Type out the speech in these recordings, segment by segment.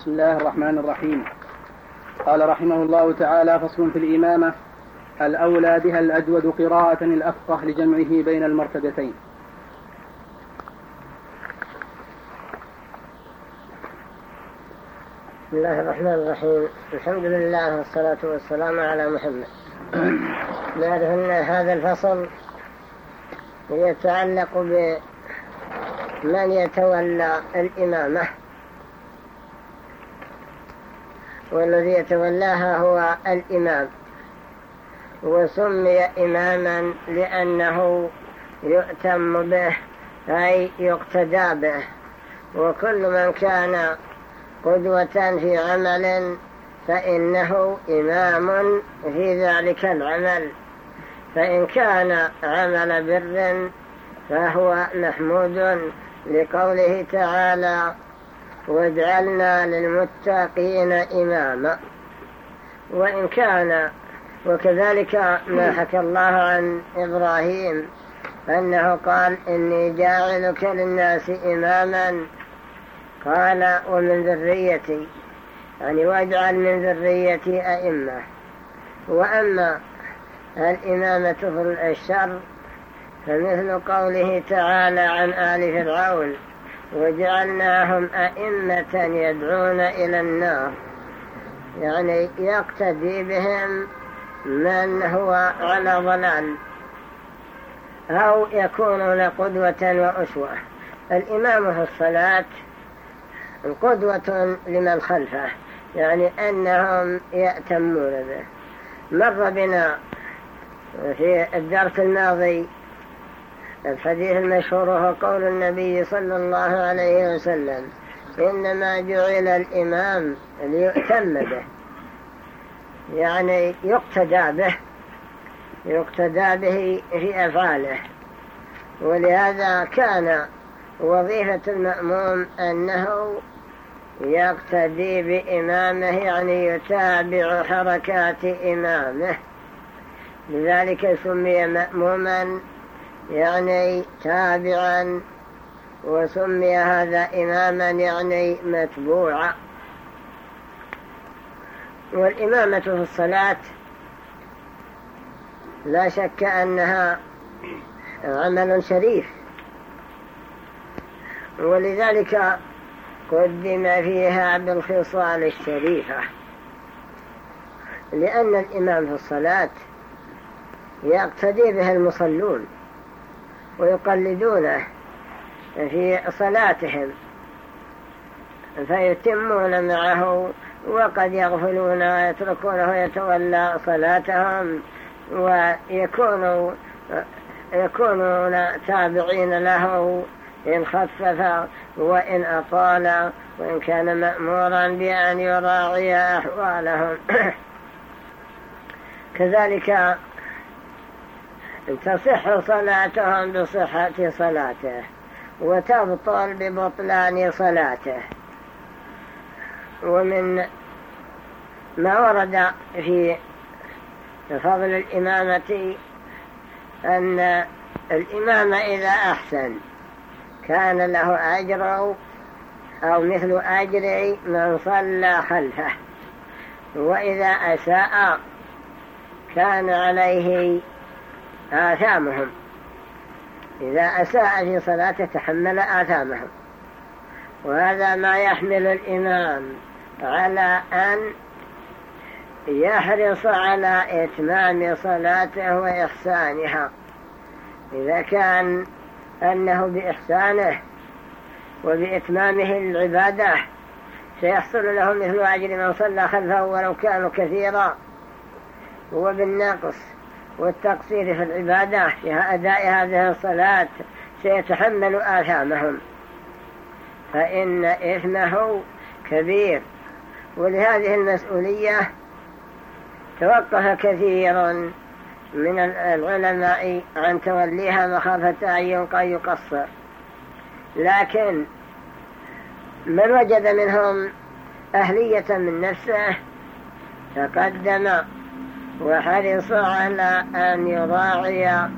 بسم الله الرحمن الرحيم قال رحمه الله تعالى فصل في الإمامة الأولى بها الأجود قراءة الأفقه لجمعه بين المرتبتين بسم الله الرحمن الرحيم الحمد لله والصلاة والسلام على محمد هذا الفصل يتعلق بمن يتولى الإمامة والذي يتولاها هو الإمام. وسمي إماما لأنه يؤتم به أي يقتدى به. وكل من كان قدوة في عمل فإنه إمام في ذلك العمل. فإن كان عمل بر فهو محمود لقوله تعالى واجعلنا للمتقين إماما. وإن كان وكذلك ما حكى الله عن إبراهيم أنه قال إني جاعلك للناس إماما. قال ومن ذريتي يعني واجعل من ذريتي أئمة. وأما الإمامة في الشر فمثل قوله تعالى عن آل فرعون وجعلناهم أئمة يدعون إلى النار. يعني يقتدي بهم من هو على ضلال. أو يكونون قدوة وأسوة. الإمام في الصلاة قدوة لمن خلفه. يعني أنهم يأتمون به. مر بنا في الدرس الماضي الحديث المشهور هو قول النبي صلى الله عليه وسلم إنما جعل الإمام ليؤتم به. يعني يقتدى به. يقتدى به في أفعاله. ولهذا كان وظيفة المأموم أنه يقتدي بإمامه يعني يتابع حركات إمامه. لذلك سمي مأموما يعني تابعا وسمي هذا إماما يعني متبوعا. والإمامة في الصلاة لا شك أنها عمل شريف. ولذلك قدم فيها بالخصال الشريفة. لأن الإمام في الصلاة يقتدي به المصلون. ويقلدونه في صلاتهم فيتمون معه وقد يغفلون ويتركونه يتولى صلاتهم ويكونوا يكونون تابعين له إن خفف وإن أطال وإن كان مأمورا بأن يراعي أحوالهم. كذلك تصح صلاتهم بصحة صلاته وتبطل ببطلان صلاته. ومن ما ورد في فضل الإمامة أن الإمام إذا أحسن كان له أجر أو مثل أجر من صلى خلفه وإذا أساء كان عليه آثامهم. إذا أساء في صلاته تحمل آثامهم. وهذا ما يحمل الإمام على أن يحرص على إتمام صلاته وإحسانها. إذا كان أنه بإحسانه وبإتمامه العبادة سيحصل له مثل أجر من صلى خلفه ولو كانوا كثيرا. وبالنقص والتقصير في العبادة في أداء هذه الصلاة سيتحمل آثامهم. فإن إثمه كبير ولهذه المسؤولية توقف كثير من العلماء عن توليها مخافة أن يقصر. لكن من وجد منهم أهلية من نفسه تقدم وحرص على أن يراعي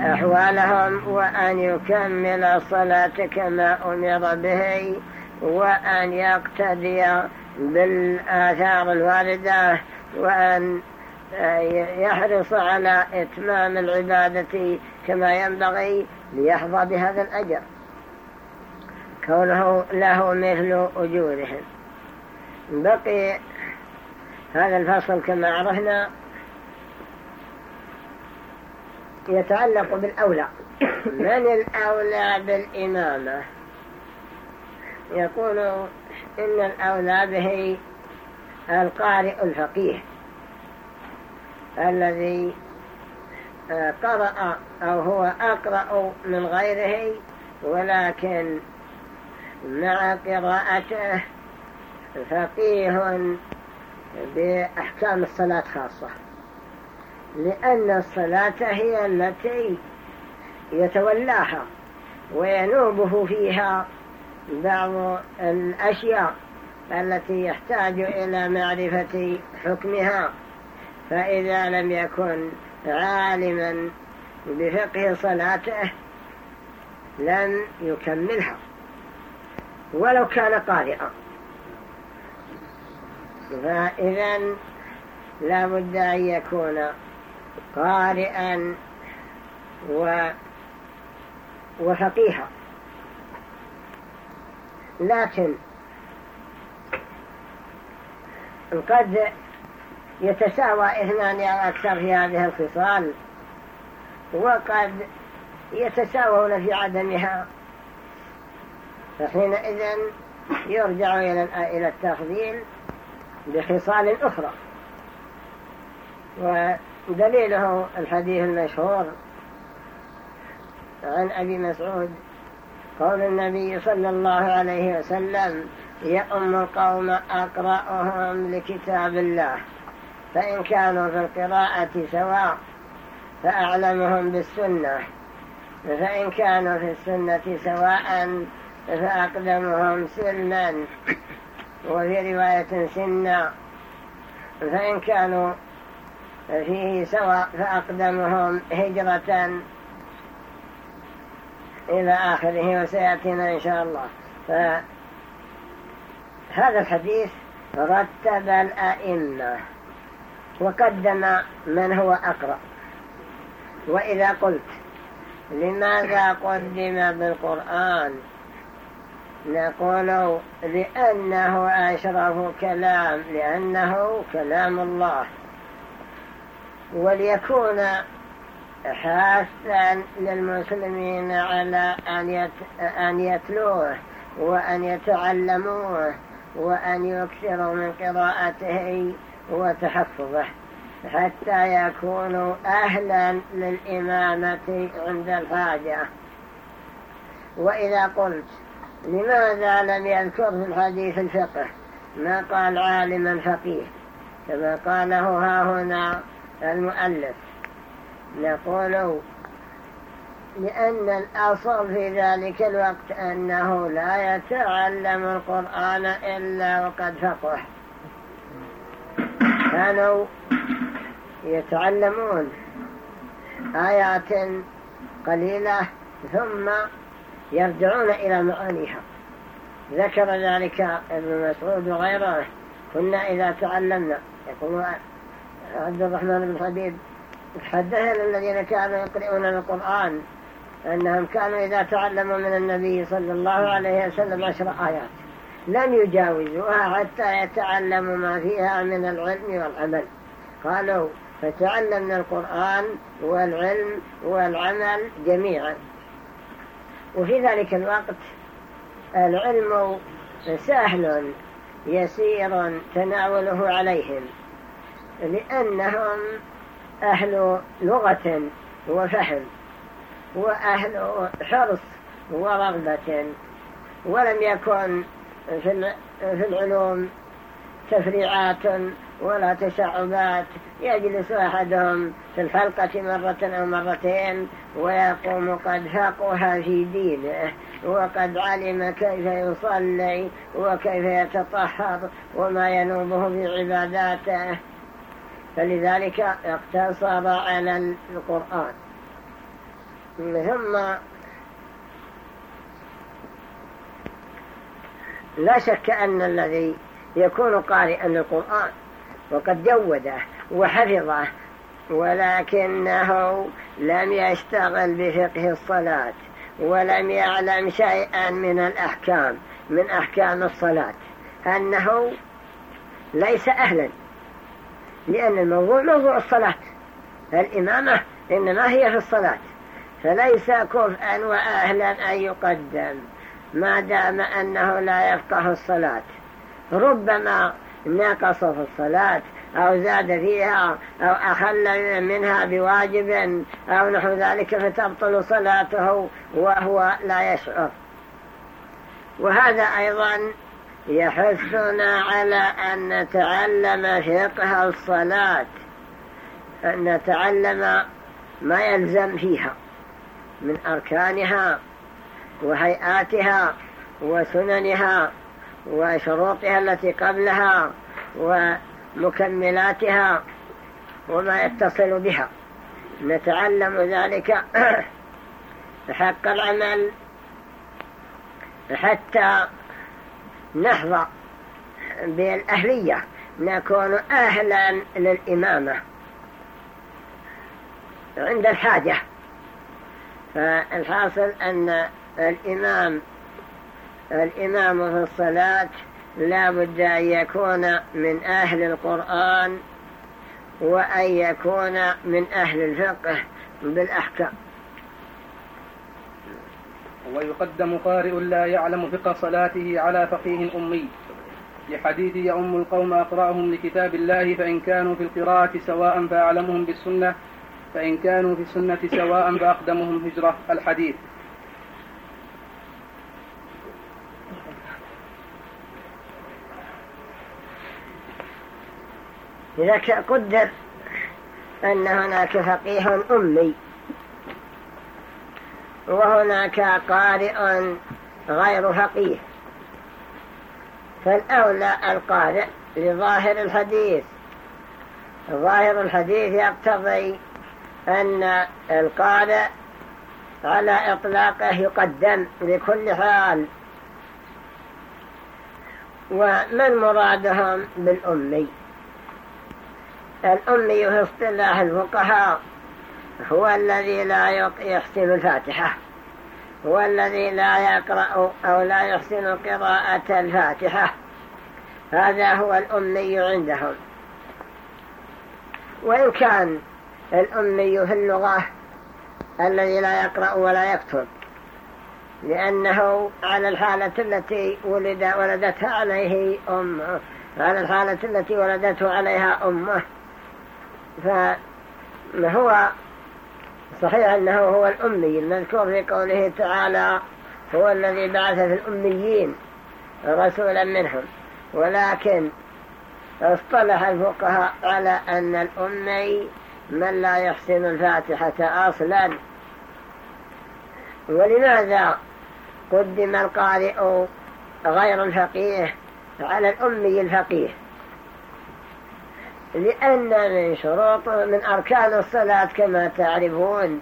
أحوالهم وأن يكمل الصلاة كما أمر به وأن يقتدي بالآثار الواردة وأن يحرص على إتمام العبادة كما ينبغي ليحظى بهذا الأجر. كونه له مثل أجورهم. بقي هذا الفصل كما عرفنا. يتعلق بالأولى. من الأولى بالإمامة؟ يقول إن الأولى به القارئ الفقيه الذي آه، قرأ أو هو أقرأ من غيره ولكن مع قراءته فقيه بأحكام الصلاة خاصة. لأن الصلاة هي التي يتولاها وينوبه فيها بعض الأشياء التي يحتاج إلى معرفة حكمها. فإذا لم يكن عالما بفقه صلاته لم يكملها ولو كان قارئا. فإذا لا بد أن يكون قارئا و وفقيها. لكن قد يتساوى اثنان أو أكثر في هذه الخصال وقد يتساوون في عدمها. فحينئذ يرجع إلى التفضيل بخصال أخرى. ودليله الحديث المشهور عن أبي مسعود قول النبي صلى الله عليه وسلم يأم القوم أقرأهم لكتاب الله فإن كانوا في القراءة سواء فأعلمهم بالسنة فإن كانوا في السنة سواء فأقدمهم سلما وفي رواية سنا فإن كانوا فيه سواء فأقدمهم هجرة إلى آخره وسيأتينا إن شاء الله. فهذا الحديث رتب الأئمة وقدم من هو أقرأ. وإذا قلت لماذا قدم بالقرآن؟ نقول لأنه أشرف كلام لأنه كلام الله. وليكون حاثا للمسلمين على أن يتلوه وأن يتعلموه وأن يكثروا من قراءته وتحفظه حتى يكونوا أهلا للإمامة عند الحاجة. وإذا قلت لماذا لم يذكر في الحديث الفقه ما قال عالما فقيه؟ كما قاله ها هنا المؤلف. نقول لأن الأصل في ذلك الوقت أنه لا يتعلم القرآن إلا وقد فقه. كانوا يتعلمون آيات قليلة ثم يرجعون إلى معانيها. ذكر ذلك ابن مسعود وغيره. كنا إذا تعلمنا يقول عبد الرحمن بن حبيب. حدثنا الذين كانوا يقرؤون القرآن أنهم كانوا إذا تعلموا من النبي صلى الله عليه وسلم عشر آيات. لم يجاوزوها حتى يتعلموا ما فيها من العلم والعمل. قالوا فتعلمنا القرآن والعلم والعمل جميعا. وفي ذلك الوقت العلم سهل يسير تناوله عليهم. لأنهم أهل لغة وفهم وأهل حرص ورغبة ولم يكن في العلوم تفريعات ولا تشعبات. يجلس أحدهم في الحلقة مرة أو مرتين ويقوم قد فقها في دينه وقد علم كيف يصلي وكيف يتطهر وما ينوبه في عباداته فلذلك اقتصر على القرآن. ثم لا شك أن الذي يكون قارئا للقرآن وقد جوده وحفظه ولكنه لم يشتغل بفقه الصلاة ولم يعلم شيئا من الأحكام من أحكام الصلاة أنه ليس أهلا. لأن الموضوع موضوع الصلاة. الإمامة إنما هي في الصلاة. فليس كفءا وأهلا أن يقدم. ما دام أنه لا يفقه الصلاة. ربما نقص في الصلاة أو زاد فيها أو أخل منها بواجب أو نحو ذلك فتبطل صلاته وهو لا يشعر. وهذا أيضا يحثنا على أن نتعلم فقه الصلاة أن نتعلم ما يلزم فيها من أركانها وهيئاتها وسننها وشروطها التي قبلها ومكملاتها وما يتصل بها. نتعلم ذلك حق العمل حتى نحظى بالأهلية نكون أهلا للإمامة. عند الحاجة. فالحاصل أن الإمام الإمام في الصلاة لا بد أن يكون من أهل القرآن وأن يكون من أهل الفقه بالأحكام. ويقدم قارئ لا يعلم فقه صلاته على فقيه أمي. لحديث يؤم القوم أقرأهم لكتاب الله فإن كانوا في القراءة سواء فأعلمهم بالسنة فإن كانوا في السنة سواء فأقدمهم هجرة. الحديث. إذا قدر أن هناك فقيه أمي. وهناك قارئ غير فقيه. فالأولى القارئ لظاهر الحديث. ظاهر الحديث يقتضي أن القارئ على إطلاقه يقدم لكل حال. ومن مرادهم بالأمي؟ الأمي في اصطلاح الفقهاء. هو الذي لا يحسن الفاتحة. هو الذي لا يقرأ أو لا يحسن قراءة الفاتحة. هذا هو الأمي عندهم. وإن كان الأمي في اللغة الذي لا يقرأ ولا يكتب لأنه على الحالة التي ولد ولدتها عليه أمه. على الحالة التي ولدته عليها أمه. فهو صحيح أنه هو الأمي المذكور في قوله تعالى هو الذي بعث في الأميين رسولا منهم ولكن اصطلح الفقهاء على أن الأمي من لا يحسن الفاتحة أصلا. ولماذا قدم القارئ غير الفقيه على الأمي الفقيه؟ لأن من شروط من أركان الصلاة كما تعرفون.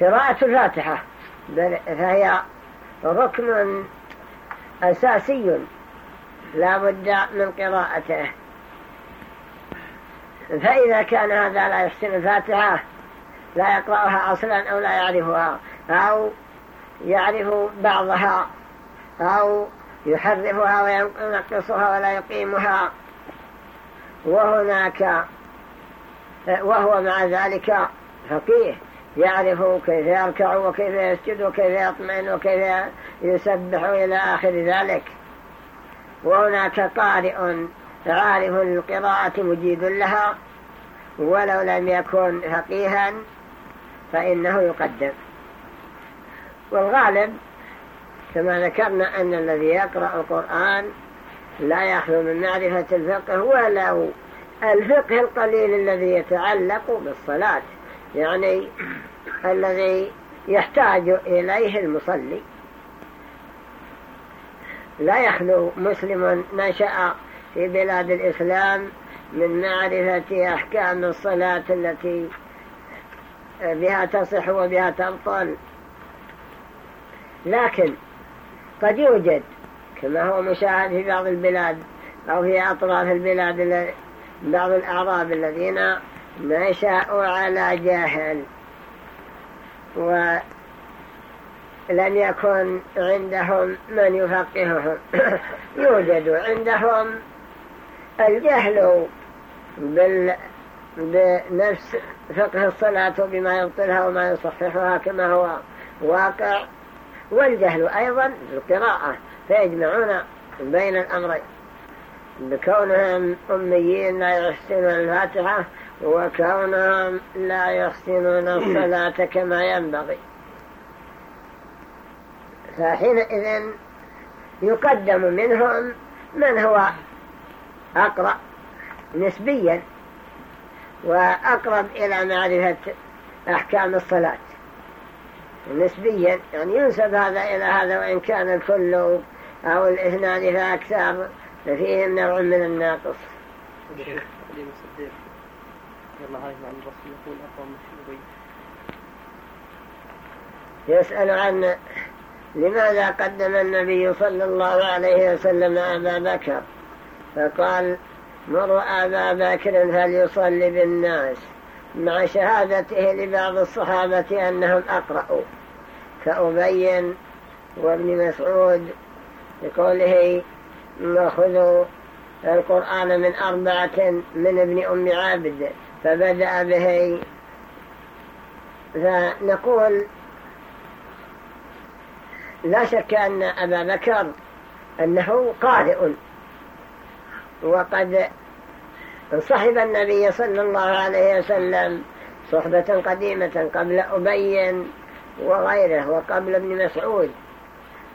قراءة الفاتحة فهي ركن أساسي. لا بد من قراءته. فإذا كان هذا لا يحسن الفاتحة لا يقرأها أصلا أو لا يعرفها أو يعرف بعضها أو يحرفها وينقصها ولا يقيمها. وهناك وهو مع ذلك فقيه يعرف كيف يركع وكيف يسجد وكيف يطمئن وكيف يسبح إلى آخر ذلك. وهناك قارئ عارف للقراءة مجيد لها ولو لم يكن فقيها فإنه يقدم. والغالب كما ذكرنا أن الذي يقرأ القرآن لا يخلو من معرفة الفقه ولو الفقه القليل الذي يتعلق بالصلاة يعني الذي يحتاج إليه المصلي. لا يخلو مسلم نشأ في بلاد الإسلام من معرفة أحكام الصلاة التي بها تصح وبها تبطل. لكن قد يوجد كما هو مشاهد في بعض البلاد أو في أطراف البلاد بعض الأعراب الذين نشأوا على جاهل. ولم يكن عندهم من يفقههم. يوجد عندهم الجهل بال بنفس فقه الصلاة بما يبطلها وما يصححها كما هو واقع. والجهل أيضا في القراءة. فيجمعون بين الأمرين. بكونهم أميين لا يحسنون الفاتحة وكونهم لا يحسنون الصلاة كما ينبغي. فحينئذ يقدم منهم من هو أقرأ نسبيا وأقرب إلى معرفة أحكام الصلاة. نسبيا يعني ينسب هذا إلى هذا وإن كان الكل أو الاثنان فأكثر ففيهم نوع من الناقص. يسأل عن لماذا قدم النبي صلى الله عليه وسلم أبا بكر؟ فقال مروا أبا بكر فليصلي بالناس. مع شهادته لبعض الصحابة أنهم أقرأوا. كأبين وابن مسعود بقوله نأخذ القرآن من أربعة من ابن أم عابد فبدأ به. فنقول لا شك أن أبا بكر أنه قارئ. وقد صحب النبي صلى الله عليه وسلم صحبة قديمة قبل أبين وغيره وقبل ابن مسعود.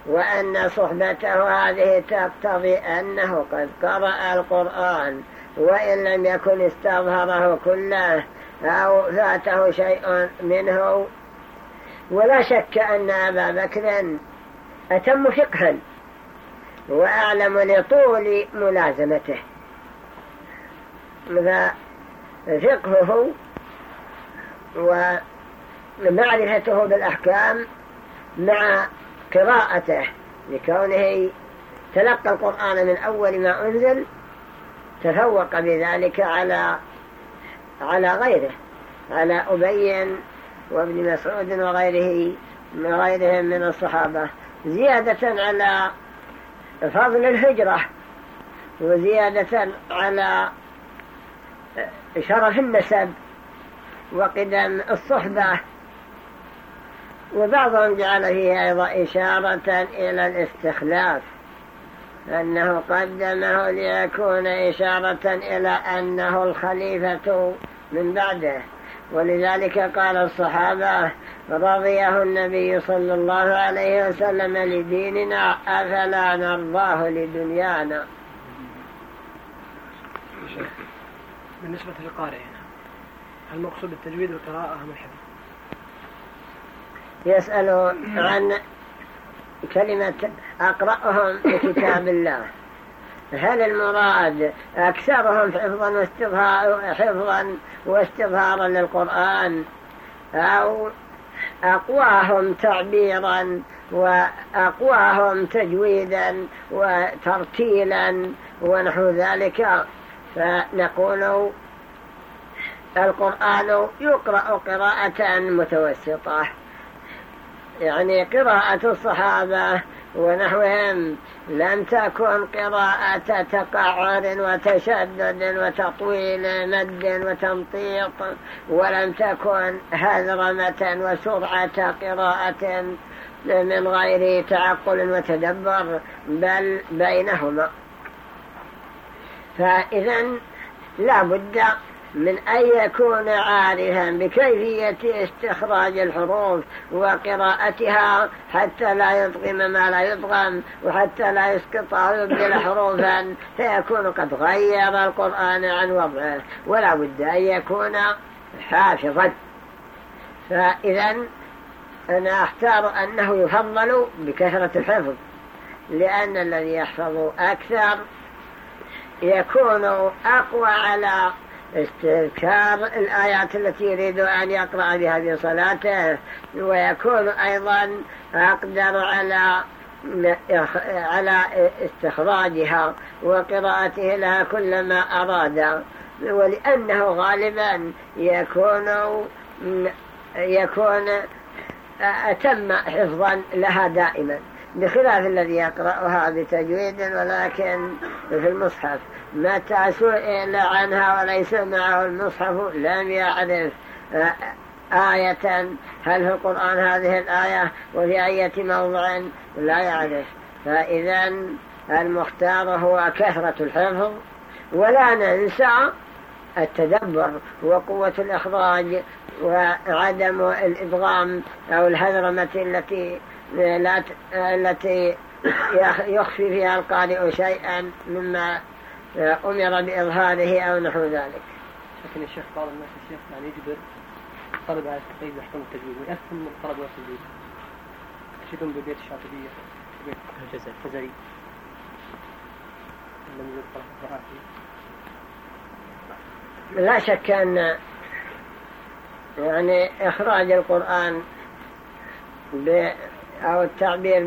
وأن صحبته هذه تقتضي أنه قد قرأ القرآن وإن لم يكن استظهره كله أو فاته شيء منه. ولا شك أن أبا بكر أتم فقها وأعلم لطول ملازمته. ففقهه ومعرفته بالأحكام مع قراءته لكونه تلقى القرآن من أول ما أنزل تفوق بذلك على على غيره على أبين وابن مسعود وغيره وغيرهم من الصحابة زيادة على فضل الهجرة وزيادة على شرف النسب وقدم الصحبة وبعضهم جعل فيه أيضا إشارة إلى الاستخلاف أنه قدمه ليكون إشارة إلى أنه الخليفة من بعده. ولذلك قال الصحابة رضيه النبي صلى الله عليه وسلم لديننا أفلا نرضاه لدنيانا؟ بالنسبة للقارئ هل مقصود التجويد والقراءة أم الحفظ يسأل عن كلمة أقرأهم بكتاب الله. هل المراد أكثرهم حفظا واستظهارا حفظا واستظهارا للقرآن أو أقواهم تعبيرا وأقواهم تجويدا وترتيلا ونحو ذلك؟ فنقول القرآن يقرأ قراءة متوسطة. يعني قراءة الصحابة ونحوهم لم تكن قراءة تقعر وتشدد وتطويل مد وتمطيط ولم تكن هذرمة وسرعة قراءة من غير تعقل وتدبر بل بينهما. فإذا لا بد من أن يكون عارفا بكيفية استخراج الحروف وقراءتها حتى لا يضغم ما لا يضغم وحتى لا يسقط أو يبدل حروفا فيكون قد غير القرآن عن وضعه. ولا بد أن يكون حافظا. فإذا أنا أختار أنه يفضل بكثرة الحفظ لأن الذي يحفظ أكثر يكون أقوى على استذكار الآيات التي يريد أن يقرأ بها في صلاته ويكون أيضا أقدر على على استخراجها وقراءته لها كلما أراد. ولأنه غالبا يكون يكون أتم حفظا لها دائما بخلاف الذي يقرأها بتجويد ولكن في المصحف. متى سئل عنها وليس معه المصحف. لم يعرف آية. هل في القرآن هذه الآية؟ وفي أية موضع؟ لا يعرف. فإذا المختار هو كثرة الحفظ. ولا ننسى التدبر وقوة الإخراج وعدم الإدغام أو الهذرمة التي لا التي يخفي فيها القارئ شيئا مما أمر بإظهاره أو نحو ذلك. لكن الشيخ بعض الناس الشيخ يعني يجبر طلب على التقييد يحكم التجويد ويأثم من الطلب والتجويد أشهدهم ببيت الشاطبية؟ بيت الجزري لم يوجد طلب لا شك أن يعني إخراج القرآن ب أو التعبير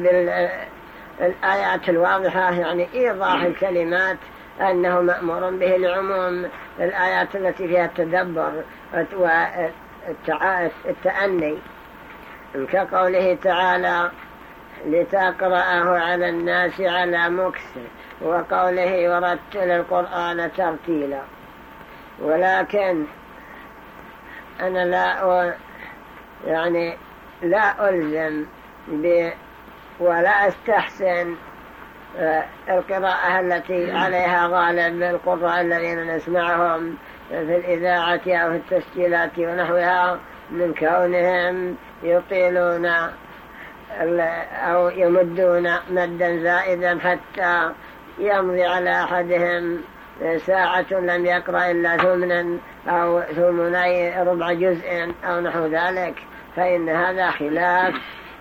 بالآيات الواضحة يعني إيضاح الكلمات أنه مأمور به لعموم الآيات التي فيها التدبر والتأني. كقوله تعالى لتقرأه على الناس على مكس وقوله ورتل القرآن ترتيلا. ولكن أنا لا يعني لا ألزم ولا أستحسن القراءة التي عليها غالب القراء الذين نسمعهم في الإذاعة أو في التسجيلات ونحوها من كونهم يطيلون أو يمدون مدا زائدا حتى يمضي على أحدهم ساعة لم يقرأ إلا ثمنا أو ثمني ربع جزء أو نحو ذلك. فإن هذا خلاف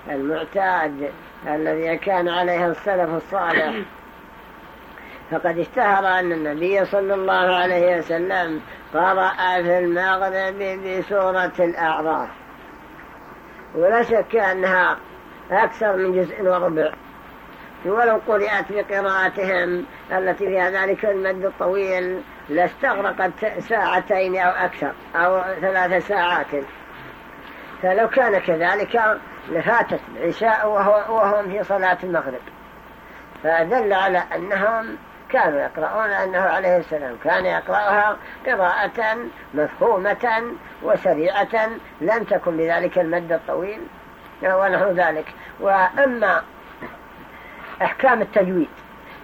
المعتاد. الذي كان عليه السلف الصالح. فقد اشتهر أن النبي صلى الله عليه وسلم قرأ في المغرب بسورة الأعراف. ولا شك أنها أكثر من جزء وربع. ولو قرأت بقراءتهم التي فيها ذلك المد الطويل لاستغرقت ساعتين أو أكثر أو ثلاث ساعات. فلو كان كذلك لفاتت العشاء وهم في صلاة المغرب. فدل على أنهم كانوا يقرؤون أنه عليه السلام كان يقرأها قراءة مفهومة وسريعة لم تكن بذلك المد الطويل ونحو ذلك. وأما أحكام التجويد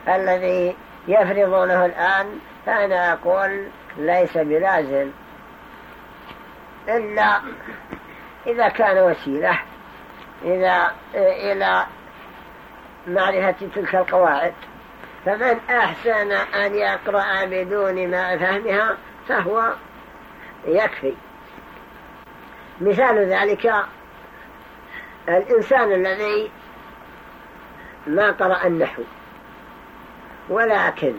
الذي يفرضونه الآن فأنا أقول ليس بلازم. إلا إذا كان وسيلة إذا إلى معرفة تلك القواعد. فمن أحسن أن يقرأ بدون ما فهمها فهو يكفي. مثال ذلك الإنسان الذي ما قرأ النحو ولكن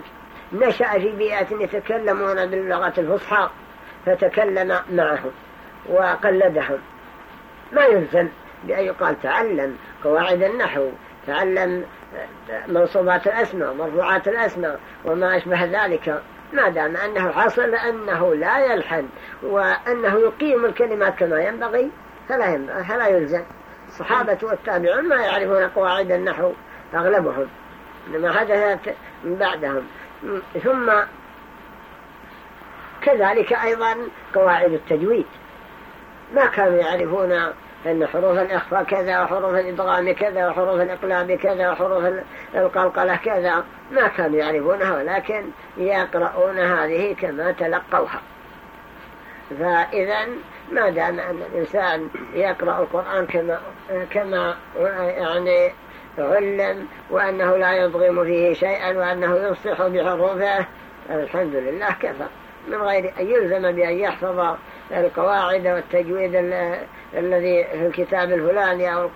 نشأ في بيئة يتكلمون باللغة الفصحى فتكلم معهم وقلدهم. ما يلزم بأن يقال تعلم قواعد النحو تعلم منصوبات الأسماء مرفوعات الأسماء وما أشبه ذلك. ما دام أنه حصل أنه لا يلحن وأنه يقيم الكلمات كما ينبغي فلا, ينبغي فلا يلزم. الصحابة والتابعون ما يعرفون قواعد النحو أغلبهم إنما حدثت من بعدهم. ثم كذلك أيضا قواعد التجويد. ما كانوا يعرفون أن حروف الإخفاء كذا وحروف الإدغام كذا وحروف الإقلاب كذا وحروف القلقلة كذا. ما كانوا يعرفونها ولكن يقرؤون هذه كما تلقوها. فإذا ما دام أن الإنسان يقرأ القرآن كما, كما يعني علم وأنه لا يضغم فيه شيئا وأنه يصح بحروفه الحمد لله كفى. من غير أن يلزم بأن يحفظ القواعد والتجويد الذي في الكتاب الفلاني أو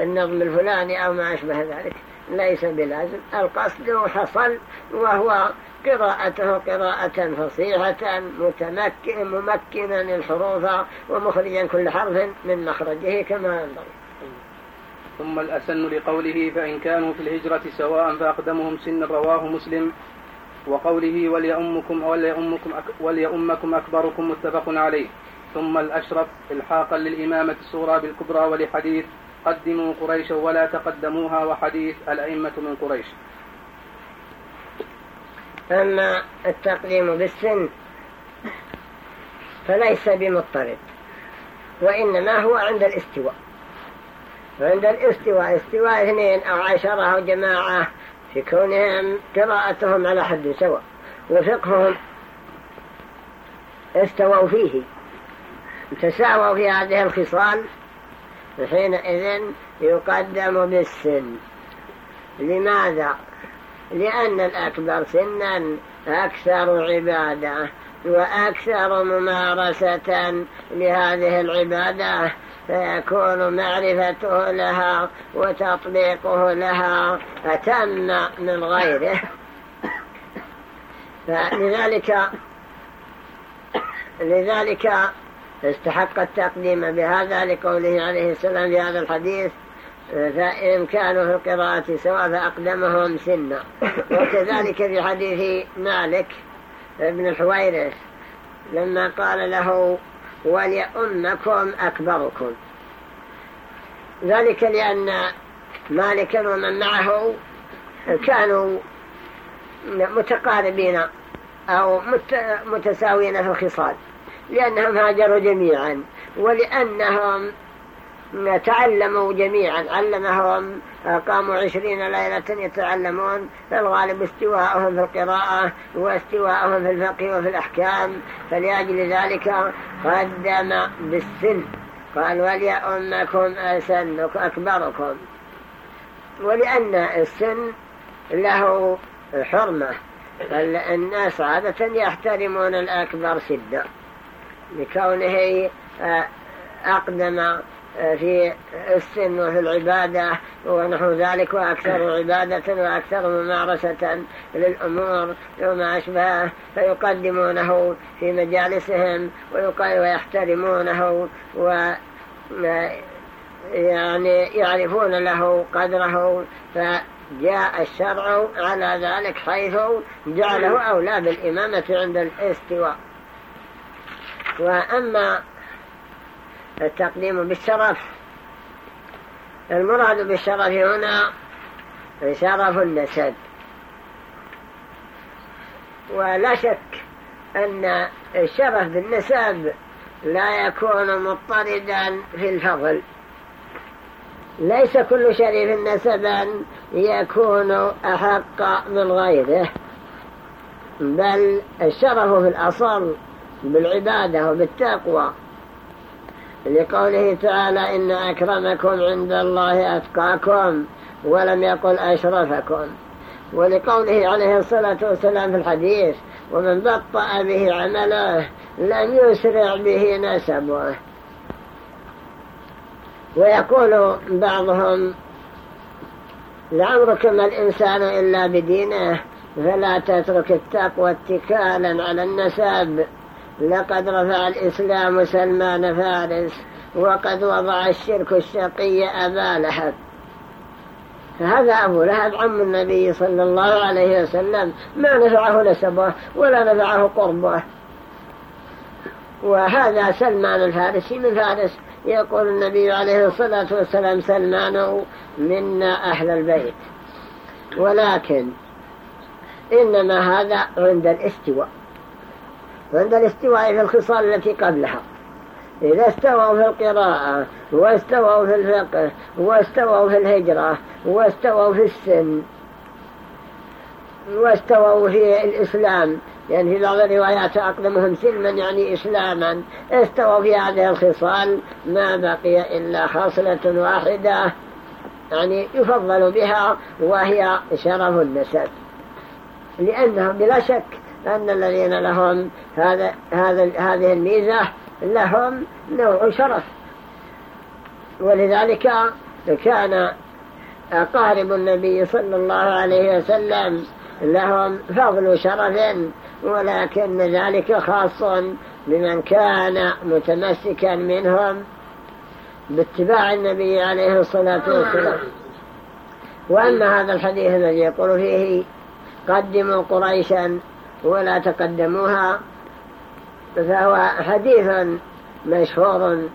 النظم الفلاني أو ما أشبه ذلك. ليس بلازم. القصد حصل وهو قراءته قراءة فصيحة ممكنا الحروف ومخرجا كل حرف من مخرجه كما ينبغي. ثم الأسن لقوله فإن كانوا في الهجرة سواء فأقدمهم سنا رواه مسلم وقوله وليؤمكم وليؤمكم وليؤمكم أكبركم متفق عليه. ثم الأشرف إلحاقا للإمامة الصغرى بالكبرى ولحديث قدموا قريشا ولا تقدموها وحديث الأئمة من قريش. أما التقديم بالسن فليس بمضطرد وإنما هو عند الاستواء. عند الاستواء استواء اثنين أو عشرة أو جماعة في كونهم قراءتهم على حد سواء وفقههم استووا فيه تساووا في هذه الخصال حينئذ يقدم بالسن لماذا؟ لأن الأكبر سنا أكثر عبادة وأكثر ممارسة لهذه العبادة فيكون معرفته لها وتطبيقه لها أتم من غيره. فلذلك لذلك استحق التقديم بهذا لقوله عليه السلام في هذا الحديث فإن كانوا في القراءة سواء فأقدمهم سنا وكذلك في حديث مالك ابن الحويرث لما قال له وليؤمكم أكبركم. ذلك لأن مالكا ومن معه كانوا متقاربين أو متساوين في الخصال لأنهم هاجروا جميعا ولأنهم تعلموا جميعا. علمهم قاموا عشرين ليلة يتعلمون فالغالب استواءهم في القراءة واستواءهم في الفقه وفي الأحكام. فلأجل ذلك قدم بالسن. قال وليأمكم أسنك أكبركم. ولأن السن له حرمة الناس عادة يحترمون الأكبر سدا. لكونه أقدم في السن وفي العبادة ونحو ذلك وأكثر عبادة وأكثر ممارسة للأمور وما أشبهه فيقدمونه في مجالسهم ويحترمونه و يعني يعرفون له قدره فجاء الشرع على ذلك حيث جعله أولى بالإمامة عند الاستواء. وأما التقديم بالشرف. المراد بالشرف هنا شرف النسب. ولا شك أن الشرف بالنسب لا يكون مضطردا في الفضل. ليس كل شريف نسبا يكون أحق من غيره بل الشرف في الأصل بالعبادة وبالتقوى. لقوله تعالى إن أكرمكم عند الله أتقاكم ولم يقل أشرفكم. ولقوله عليه الصلاة والسلام في الحديث ومن بطأ به عمله لم يسرع به نسبه. ويقول بعضهم لعمرك ما الإنسان إلا بدينه فلا تترك التقوى اتكالا على النسب. لقد رفع الإسلام سلمان فارس وقد وضع الشرك الشقي أبا لهب. فهذا أبو لهب عم النبي صلى الله عليه وسلم. ما نفعه نسبه ولا نفعه قربه. وهذا سلمان الفارسي من فارس. يقول النبي عليه الصلاة والسلام سلمان منا أهل البيت. ولكن إنما هذا عند الاستواء. عند الاستواء في الخصال التي قبلها. إذا استووا في القراءة واستووا في الفقه واستووا في الهجرة واستووا في السن واستووا في الإسلام. يعني في بعض الروايات أقدمهم سلما يعني إسلاما. استووا في هذه الخصال ما بقي إلا خاصلة واحدة. يعني يفضل بها وهي شرف النسب. لأنهم بلا شك أن الذين لهم هذا هذا هذه الميزة لهم نوع شرف. ولذلك كان أقارب النبي صلى الله عليه وسلم لهم فضل شرف ولكن ذلك خاص بمن كان متمسكا منهم باتباع النبي عليه الصلاة والسلام. وأما هذا الحديث الذي يقول فيه قدموا قريشا ولا تقدموها فهو حديث مشهور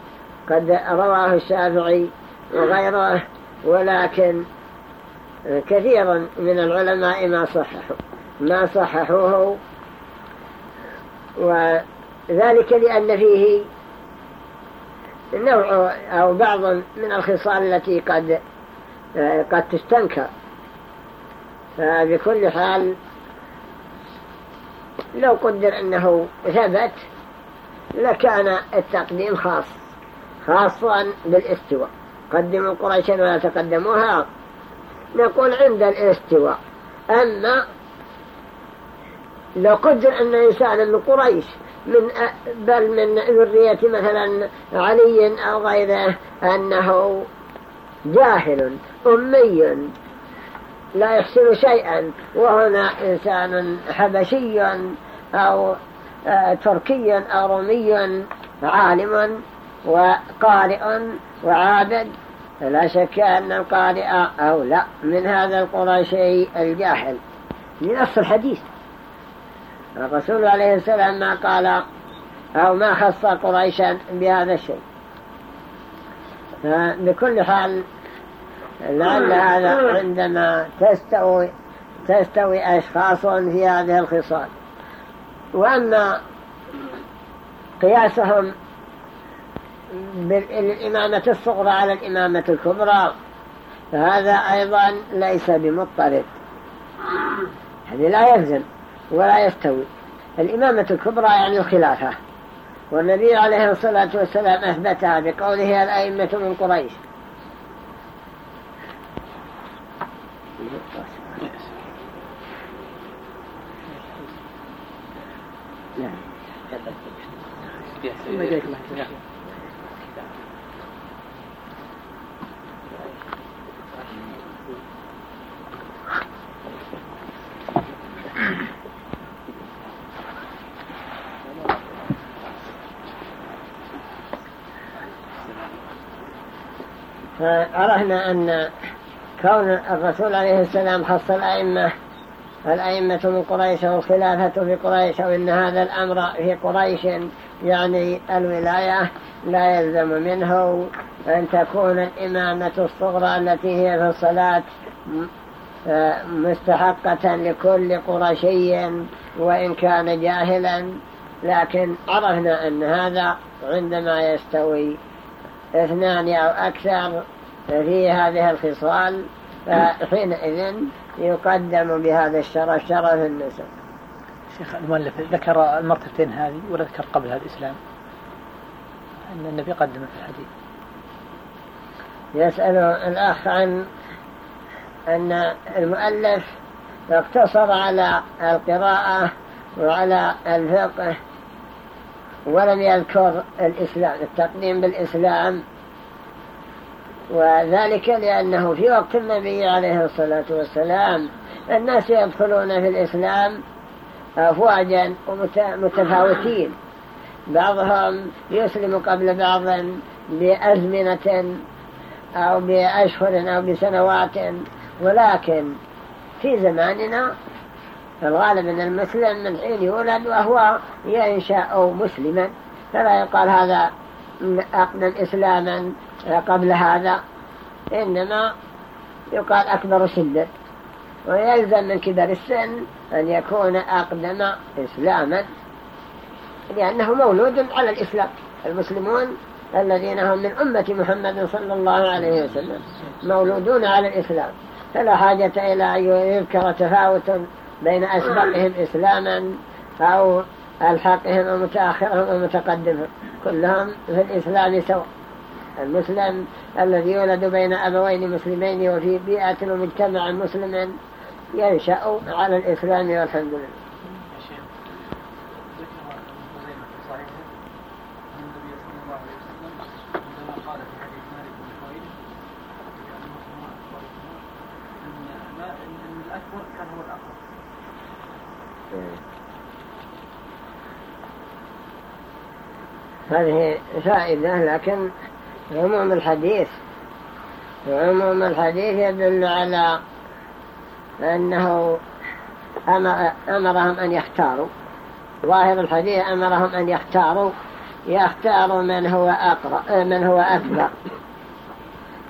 قد رواه الشافعي وغيره ولكن كثير من العلماء ما صححوا ما صححوه وذلك لأن فيه نوع أو بعض من الخصال التي قد قد تستنكر. فبكل حال لو قدر أنه ثبت لكان التقديم خاص خاصا بالاستواء. قدموا قريشا ولا تقدموها. نقول عند الاستواء. أما لو قدر أن إنسانا من قريش من بل من ذرية مثلا علي أو غيره أنه جاهل أمي لا يحسن شيئا وهنا إنسان حبشي أو آه، تركي أو رومي عالم وقارئ وعابد. فلا شك أن القارئ أو لا من هذا القرشي الجاهل. من أصل الحديث. الرسول عليه السلام ما قال أو ما خص قريشا بهذا الشيء. بكل حال لعل هذا عندما تستوي تستوي أشخاص في هذه الخصال. وأما قياسهم بالإمامة الصغرى على الإمامة الكبرى فهذا أيضا ليس بمضطرد. يعني لا يلزم ولا يستوي. الإمامة الكبرى يعني الخلافة. والنبي عليه الصلاة والسلام أثبتها بقوله الأئمة من قريش. فعرفنا أن كون الرسول عليه السلام خص الأئمة الأئمة من قريش والخلافة في قريش وإن هذا الأمر في قريش يعني الولاية لا يلزم منه أن تكون الإمامة الصغرى التي هي في الصلاة مستحقة لكل قرشي وإن كان جاهلا. لكن عرفنا أن هذا عندما يستوي اثنان أو أكثر في هذه الخصال فحينئذ يقدم بهذا الشرف شرف النسب. شيخ المؤلف ذكر المرتبتين هذه ولا ذكر قبلها الإسلام؟ أن النبي قدم في الحديث. يسأل الأخ عن أن المؤلف اقتصر على القراءة وعلى الفقه ولم يذكر الإسلام التقديم بالإسلام. وذلك لأنه في وقت النبي عليه الصلاة والسلام الناس يدخلون في الإسلام أفواجا ومتفاوتين. بعضهم يسلم قبل بعض بأزمنة أو بأشهر أو بسنوات ولكن في زماننا الغالب أن المسلم من حين يولد وهو ينشأ مسلما. فلا يقال هذا أقدم إسلاما قبل هذا إنما يقال أكبر سنا ويلزم من كبر السن أن يكون أقدم إسلاما لأنه مولود على الإسلام. المسلمون الذين هم من أمة محمد صلى الله عليه وسلم مولودون على الإسلام. فلا حاجة إلى أن يذكر تفاوت بين أسبقهم إسلاما أو ألحقهم ومتأخرهم ومتقدمهم. كلهم في الإسلام سواء. المسلم الذي يولد بين أبوين مسلمين وفي بيئة ومجتمع مسلم ينشأ على الإسلام والحمد لله. هذه فائدة لكن عموم الحديث. عموم الحديث يدل على أنه أمرهم أن يختاروا. ظاهر الحديث أمرهم أن يختاروا. يختاروا من هو أقرأ من هو أكبر.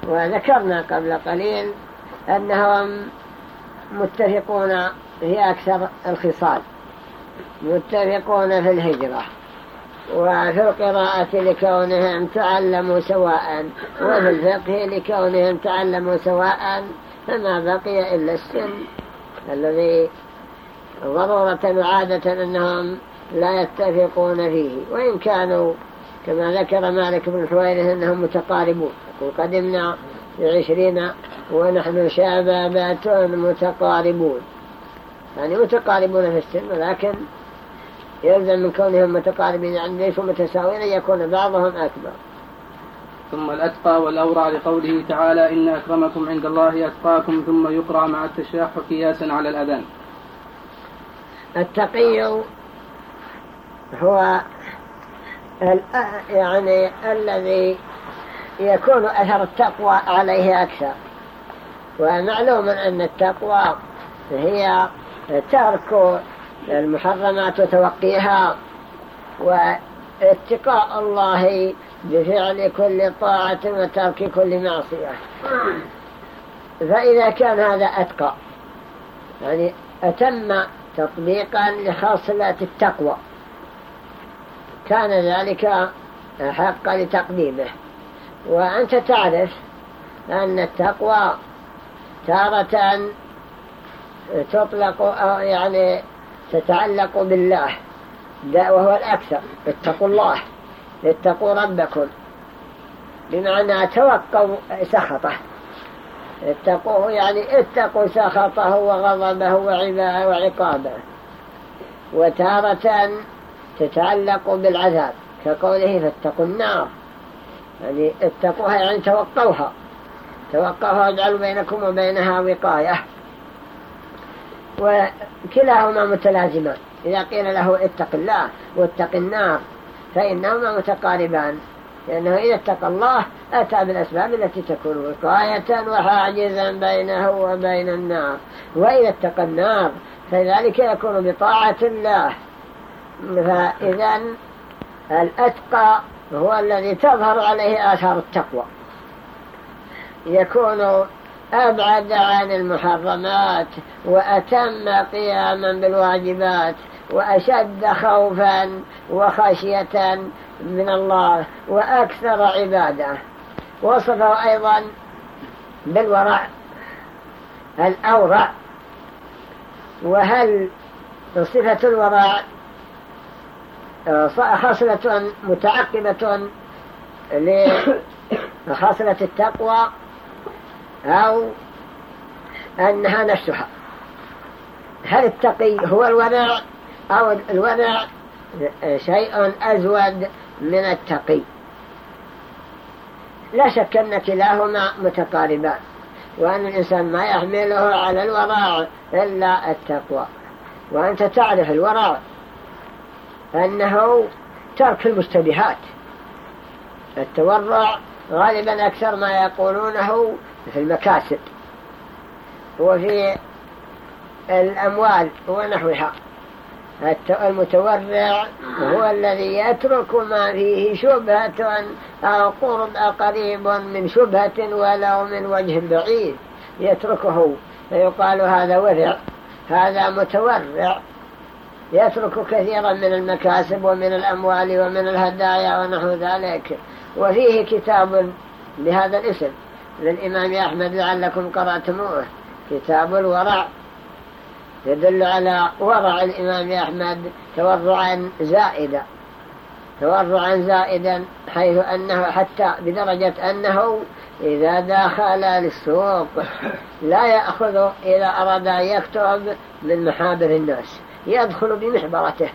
وذكرنا قبل قليل أنهم متفقون في أكثر الخصال. متفقون في الهجرة. وفي القراءة لكونهم تعلموا سواء وفي الفقه لكونهم تعلموا سواء فما بقي إلا السن الذي ضرورة وعادة أنهم لا يتفقون فيه. وإن كانوا كما ذكر مالك بن حويرث أنهم متقاربون. قدمنا في عشرين ونحن شابابات متقاربون. يعني متقاربون في السن ولكن يلزم من كونهم متقاربين يعني ليسوا متساويين يكون بعضهم أكبر. ثم الأتقى والأورع لقوله تعالى إن أكرمكم عند الله أتقاكم ثم يقرأ مع التشاح قياسا على الأذان. التقي هو يعني الذي يكون أثر التقوى عليه أكثر. ومعلوم أن التقوى هي ترك المحرمات وتوقيها واتقاء الله بفعل كل طاعة وترك كل معصية. فإذا كان هذا أتقى يعني أتم تطبيقا لخاصلة التقوى. كان ذلك حق لتقديمه. وأنت تعرف أن التقوى تارة تطلق أو يعني تتعلق بالله. وهو الأكثر. اتقوا الله. اتقوا ربكم. بمعنى توقوا سخطه. اتقوه يعني اتقوا سخطه وغضبه وعقابه. وتارة تتعلق بالعذاب. كقوله فاتقوا النار. يعني اتقوها يعني توقوها. توقوها واجعلوا بينكم وبينها وقاية. وكلاهما متلازمان. إذا قيل له اتق الله واتق النار فإنهما متقاربان. لأنه إذا اتقى الله أتى بالأسباب التي تكون وقاية وحاجزا بينه وبين النار. وإذا اتقى النار فذلك يكون بطاعة الله. فإذا الأتقى هو الذي تظهر عليه آثار التقوى. يكون أبعد عن المحرمات وأتم قياما بالواجبات وأشد خوفا وخشية من الله وأكثر عبادة. وصفه أيضا بالورع الأورع. وهل صفة الورع خاصلة متعقبة لخاصلة التقوى؟ أو أنها نفسها. هل التقي هو الورع أو الورع شيء أزود من التقي؟ لا شك أن كلاهما متقاربان وأن الإنسان ما يحمله على الورع إلا التقوى. وأنت تعرف الورع أنه ترك المشتبهات التورع غالبا أكثر ما يقولونه في المكاسب. وفي الأموال ونحوها المتورع هو الذي يترك ما فيه شبهة أو قرب قريب من شبهة ولو من وجه بعيد. يتركه. فيقال هذا ورع. هذا متورع. يترك كثيرا من المكاسب ومن الأموال ومن الهدايا ونحو ذلك. وفيه كتاب بهذا الاسم. للإمام أحمد لعلكم قرأتموه. كتاب الورع. يدل على ورع الإمام أحمد تورعا زائدا. تورعا زائدا حيث أنه حتى بدرجة أنه إذا دخل للسوق لا يأخذ إذا أراد أن يكتب من محابر الناس. يدخل بمحبرته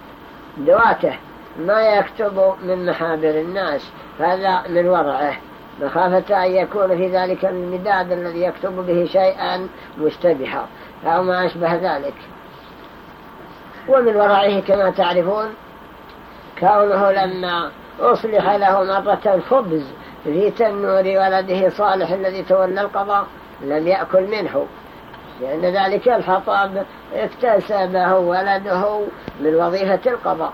دواته ما يكتب من محابر الناس. هذا من ورعه. مخافة أن يكون في ذلك المداد الذي يكتب به شيئا مشتبها أو ما أشبه ذلك. ومن ورعه كما تعرفون كونه لما أصلح له مرة خبز في تنور ولده صالح الذي تولى القضاء لم يأكل منه. لأن ذلك الحطب اكتسبه ولده من وظيفة القضاء.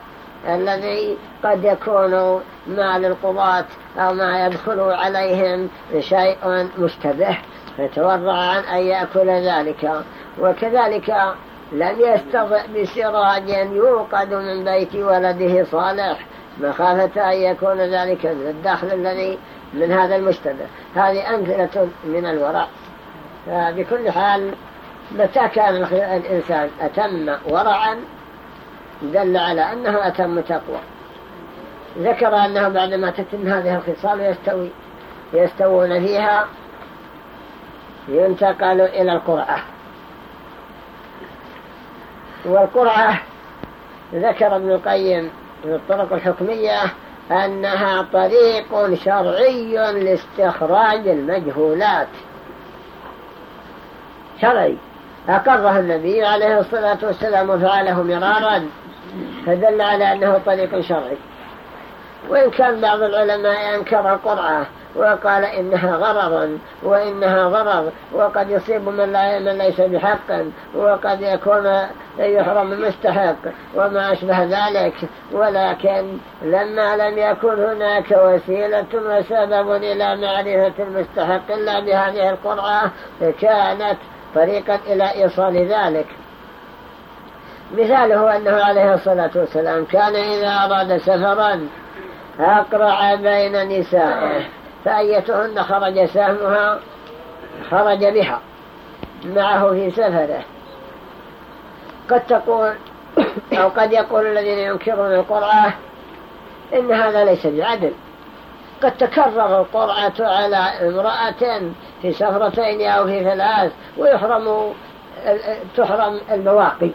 الذي قد يكون مال القضاة أو ما يدخل عليهم شيء مشتبه فتورع عن أن يأكل ذلك. وكذلك لم يستطع بسراج يوقد من بيت ولده صالح مخافة أن يكون ذلك من الدخل الذي من هذا المشتبه هذه أمثلة من الورع فبكل حال متى كان الإنسان أتم ورعا؟ دل على أنه أتم تقوى. ذكر أنه بعدما تتم هذه الخصال يستوي يستوون فيها ينتقل إلى القرعة. والقرعة ذكر ابن القيم في الطرق الحكمية أنها طريق شرعي لاستخراج المجهولات. شرعي. أقره النبي عليه الصلاة والسلام وفعله مرارا. فدل على أنه طريق شرعي. وإن كان بعض العلماء ينكر القرعة وقال إنها غرر وإنها ضرر وقد يصيب من, لا من ليس بحق وقد يكون يحرم مستحق وما أشبه ذلك. ولكن لما لم يكن هناك وسيلة وسبب إلى معرفة المستحق إلا بهذه القرعة كانت طريقا إلى إيصال ذلك. مثاله أنه عليه الصلاة والسلام كان إذا أراد سفرا أقرع بين نسائه فأيتهن خرج سهمها خرج بها معه في سفره. قد تقول أو قد يقول الذين ينكرون القرعة إن هذا ليس بعدل. قد تكرر القرعة على امرأة في سفرتين أو في ثلاث ويحرم تحرم البواقي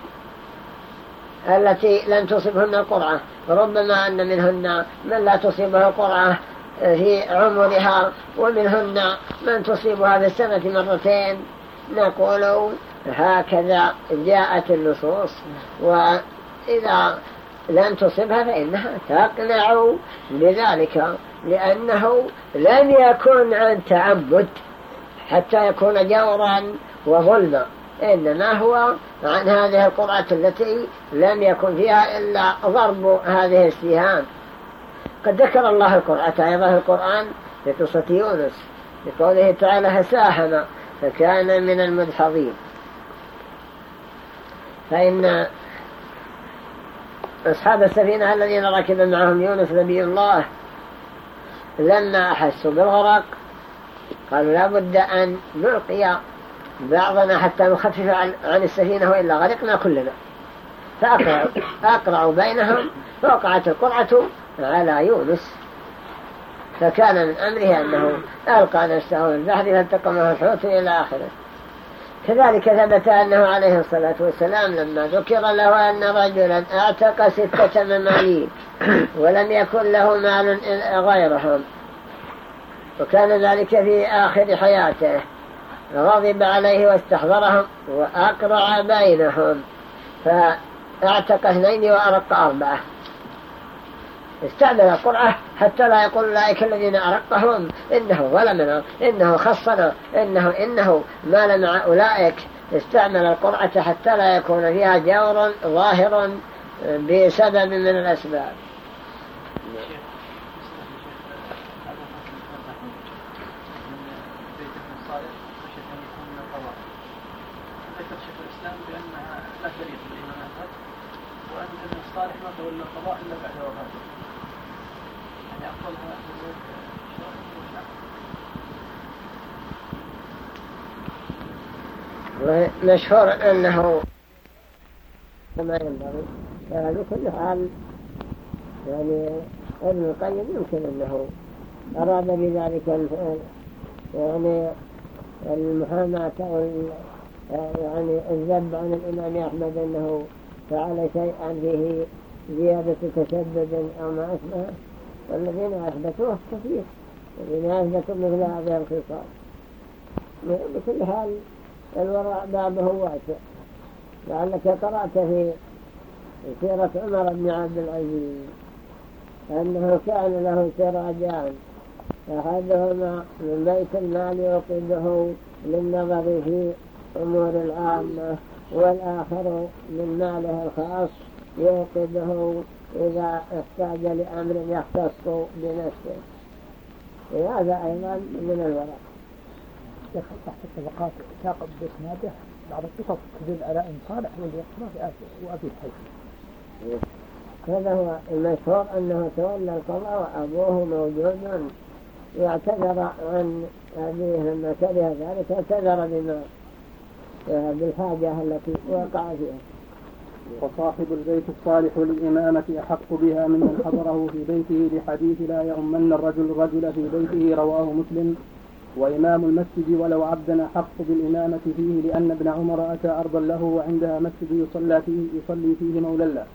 التي لن تصبهن القرعة. ربما أن منهن من لا تصيبها القرعة في عمرها ومنهن من تصيبها في السنة مرتين. نقول هكذا جاءت النصوص وإذا لم تصبها فإنها تقنع بذلك لأنه لم يكن عن تعمد حتى يكون جورا وظلما. إنما هو عن هذه القرعة التي لم يكن فيها إلا ضرب هذه السهام قد ذكر الله القرعة أيضا في القرآن في قصة يونس بقوله تعالى فساهم فكان من المدحضين. فإن أصحاب السفينة الذين ركب معهم يونس نبي الله لما أحسوا بالغرق قالوا لا بد أن نلقي بعضنا حتى نخفف عن السفينة وإلا غرقنا كلنا. فأقرعوا أقرعوا بينهم فوقعت القرعة على يونس. فكان من أمره أنه ألقى نفسه من البحر فالتقمه الحوت إلى آخره. كذلك ثبت أنه عليه الصلاة والسلام لما ذكر له أن رجلا اعتق ستة ممالين ولم يكن له مال غيرهم. وكان ذلك في آخر حياته. غضب عليه واستحضرهم وأقرع بينهم. فأعتق اثنين وأرق أربعة. استعمل القرعة حتى لا يقول أولئك الذين أرقهم إنه ظلمنا إنه خصنا إنه إنه مال مع أولئك. استعمل القرعة حتى لا يكون فيها جور ظاهر بسبب من الأسباب. مشهور أنه كما ينبغي. فعلى كل حال يعني ابن القيم يمكن أنه أراد بذلك يعني المحاماة يعني الذب عن الإمام أحمد أنه فعل شيئا فيه زيادة تشدد أو ما أشبهه والذين أثبتوه كثير. الذين أثبتوا مثل هذه الخصال بكل حال الوراء بابه واسع لعلك قرأت في سيرة عمر بن عبد العزيز. أنه كان له سراجان أحدهما من بيت المال يوقده للنظر في أمور العامة والآخر من ماله الخاص يوقده إذا احتاج لأمر يختص بنفسه. هذا أيضا من الورق دخل تحت الطبقات ساق بإسناده بعض القصص تدل على إن صالح واليقظة وأبي الحي هذا هو المشهور أنه تولى القضاء وأبوه موجود واعتذر عن أبيه لما كره ذلك اعتذر بما بالحاجة التي وقع فيها. وصاحب البيت الصالح للإمامة أحق بها ممن حضره في بيته لحديث لا يؤمن الرجل الرجل في بيته رواه مسلم. وإمام المسجد ولو عبدا أحق بالإمامة فيه لأن ابن عمر أتى أرضا له وعندها مسجد يصلى فيه يصلي فيه مولى له.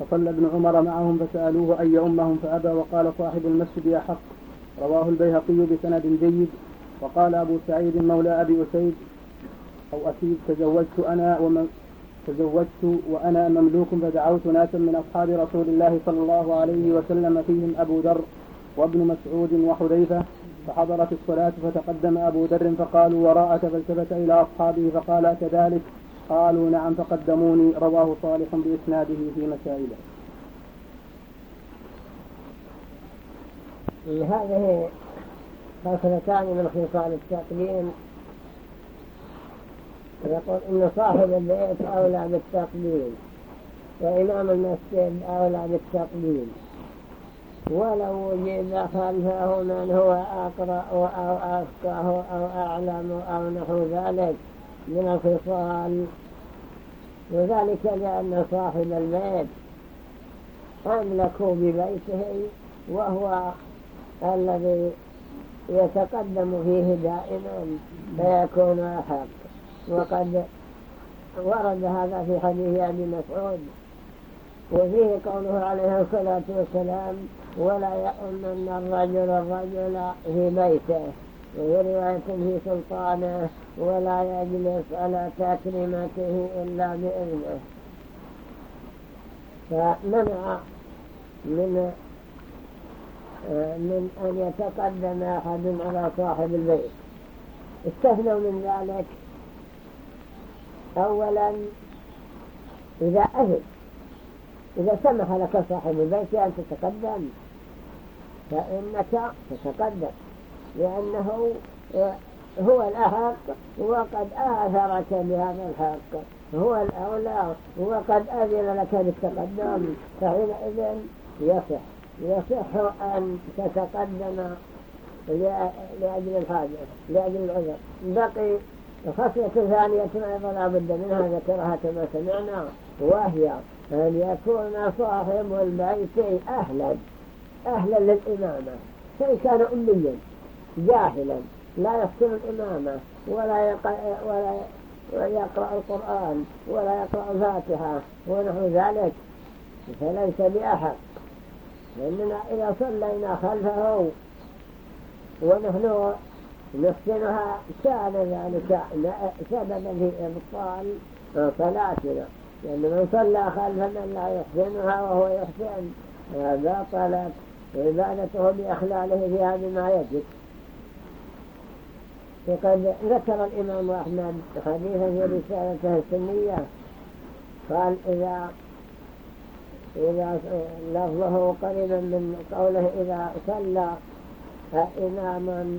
فصلى ابن عمر معهم فسألوه أن يؤمهم فأبى وقال صاحب المسجد أحق. رواه البيهقي بسند جيد. وقال أبو سعيد مولى أبي أسيد أو أسيد تزوجت أنا ومن تزوجت وأنا مملوك فدعوت ناسا من أصحاب رسول الله صلى الله عليه وسلم فيهم أبو ذر وابن مسعود وحذيفة. فحضرت الصلاة فتقدم أبو ذر فقالوا وراءك فالتفت إلى أصحابه فقال كذلك قالوا نعم فقدموني رواه صالح بإسناده في مسائله. هذه خصلتان من خصال التقديم. يقول إن صاحب البيت أولى بالتقديم وإمام المسجد أولى بالتقديم. ولو وجد خلفه من هو أقرأ أو أفقه أو أعلم أو نحو ذلك من الخصال. وذلك لأن صاحب البيت أملك ببيته وهو الذي يتقدم فيه دائما فيكون أحق. وقد ورد هذا في حديث أبي مسعود وفيه قوله عليه الصلاة والسلام ولا يؤمن الرجل الرجل في بيته وفي رواية في سلطانه ولا يجلس على تكريمته إلا بإذنه. فمنع من من أن يتقدم أحد على صاحب البيت. استثنوا من ذلك. أولا إذا أذن إذا سمح لك صاحب البيت أن تتقدم. فإنك تتقدم. لأنه هو الأحق وقد آثرك بهذا الحق. هو الأولى وقد أذن لك بالتقدم. فحينئذ يصح يصح أن تتقدم لأجل الحاجة لأجل العذر. بقي خصية ثانية أيضا لا بد منها ذكرها كما سمعنا وهي أن يكون صاحب البيت أهلا. أهلا للإمامة. فإن كان أميا جاهلا لا يحسن الإمامة ولا يقرأ, ولا يقرأ القرآن ولا يقرأ الفاتحة ونحو ذلك. فليس بأحد. لأننا إذا صلينا خلفه ونحن نحسنها كان ذلك سببا في إبطال صلاتنا. لأن من صلى خلف من لا يحسنها وهو يحسن بطلت عبادته بإخلاله فيها بما يجب. وقد ذكر الإمام أحمد حديثا في رسالته السنية قال إذا إذا لفظه قريبا من قوله إذا صلى إماما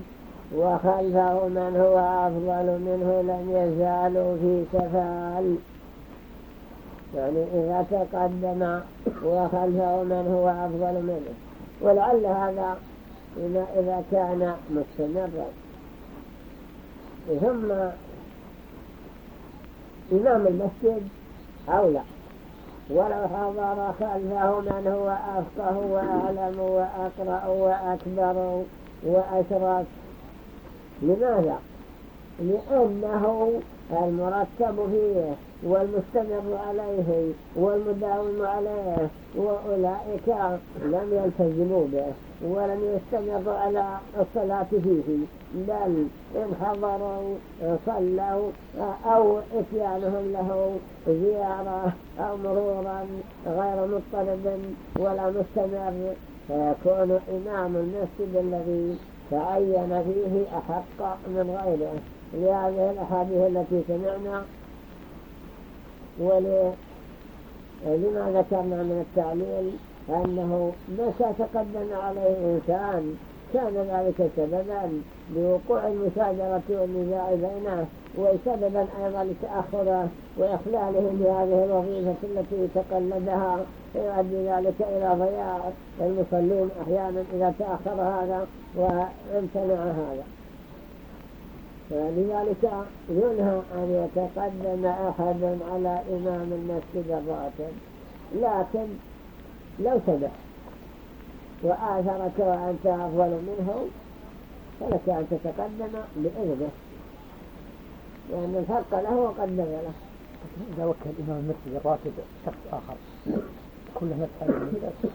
وخلفه من هو أفضل منه لم يزالوا في سفال. يعني إذا تقدم وخلفه من هو أفضل منه. ولعل هذا إذا كان مستمرا. ثم إمام المسجد أولى. ولو حضر خلفه من هو أفقه وأعلم وأقرأ وأكبر وأشرف. لماذا؟ لأنه المرتب فيه والمستمر عليه والمداوم عليه وأولئك لم يلتزموا به ولم يستمروا على الصلاة فيه بل إن حضروا صلوا أو إتيانهم له زيارة أو مرورا غير مضطرب ولا مستمر. فيكون إمام المسجد الذي تعين فيه أحق من غيره. لهذه الأحاديث التي سمعنا ولما ذكرنا من التعليل؟ أنه متى تقدم عليه إنسان كان ذلك سببا لوقوع المشاجرة والنزاع بينه وسببا أيضا لتأخره وإخلاله بهذه الوظيفة التي تقلدها يؤدي ذلك إلى ضياع المصلين أحيانا إذا تأخر هذا وامتنع هذا. فلذلك ينهى أن يتقدم أحد على إمام المسجد الراتب. لكن لو سبح وآثرك وأنت أفضل منه فلك أن تتقدم بإذنه لأن الفرق له وقدم له. إذا وكل إمام المسجد الراتب شخص آخر. كله مسألة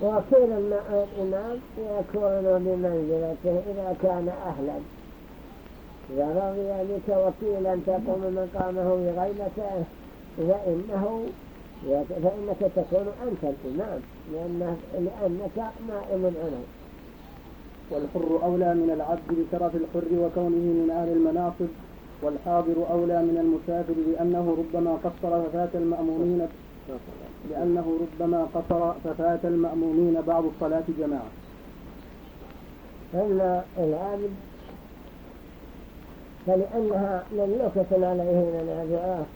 وكل الإمام يكون بمنزلته إذا كان أهلا. إذا رضي بك وكيلا تقوم مقامه بغيبته فإنه فإنك تكون أنت الإمام لأنه لأنك نائم عنه. والحر أولى من العبد بشرف الحر وكونه من أهل المناصب والحاضر أولى من المسافر لأنه ربما قصر ففات المأمومين لأنه ربما قصر ففات المأمومين بعض الصلاة جماعة. أن العبد فلأنها مملوكة عليه منازعه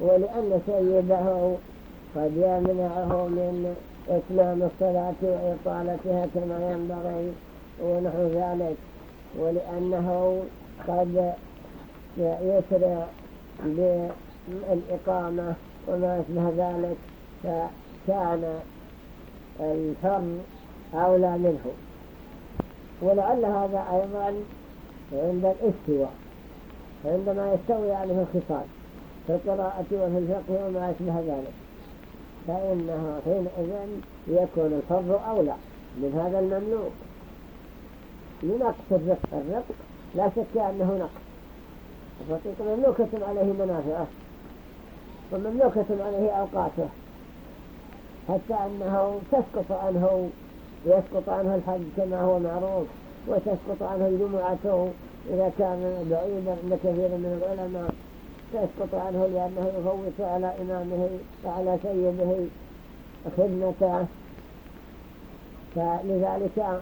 ولأن سيده قد يمنعه من إتمام الصلاة وإطالتها كما ينبغي ونحو ذلك ولأنه قد يسرع بالإقامة وما أشبه ذلك فكان الحر أولى منه. ولعل هذا أيضا عند الاستواء. عندما يستوي عليه الخصال في القراءة وفي الفقه وما أشبه ذلك. فإنه حينئذ يكون الحر أولى من هذا المملوك. لنقص الرق الرق لا شك أنه نقص. الرقيق مملوكة عليه منافعة ومملوكة عليه أوقاته حتى أنه تسقط عنه يسقط عنه الحج كما هو معروف وتسقط عنه الجمعة إذا كان بعيدا عند كثير من العلماء تسقط عنه لأنه يفوت على إمامه وعلى سيده خدمته فلذلك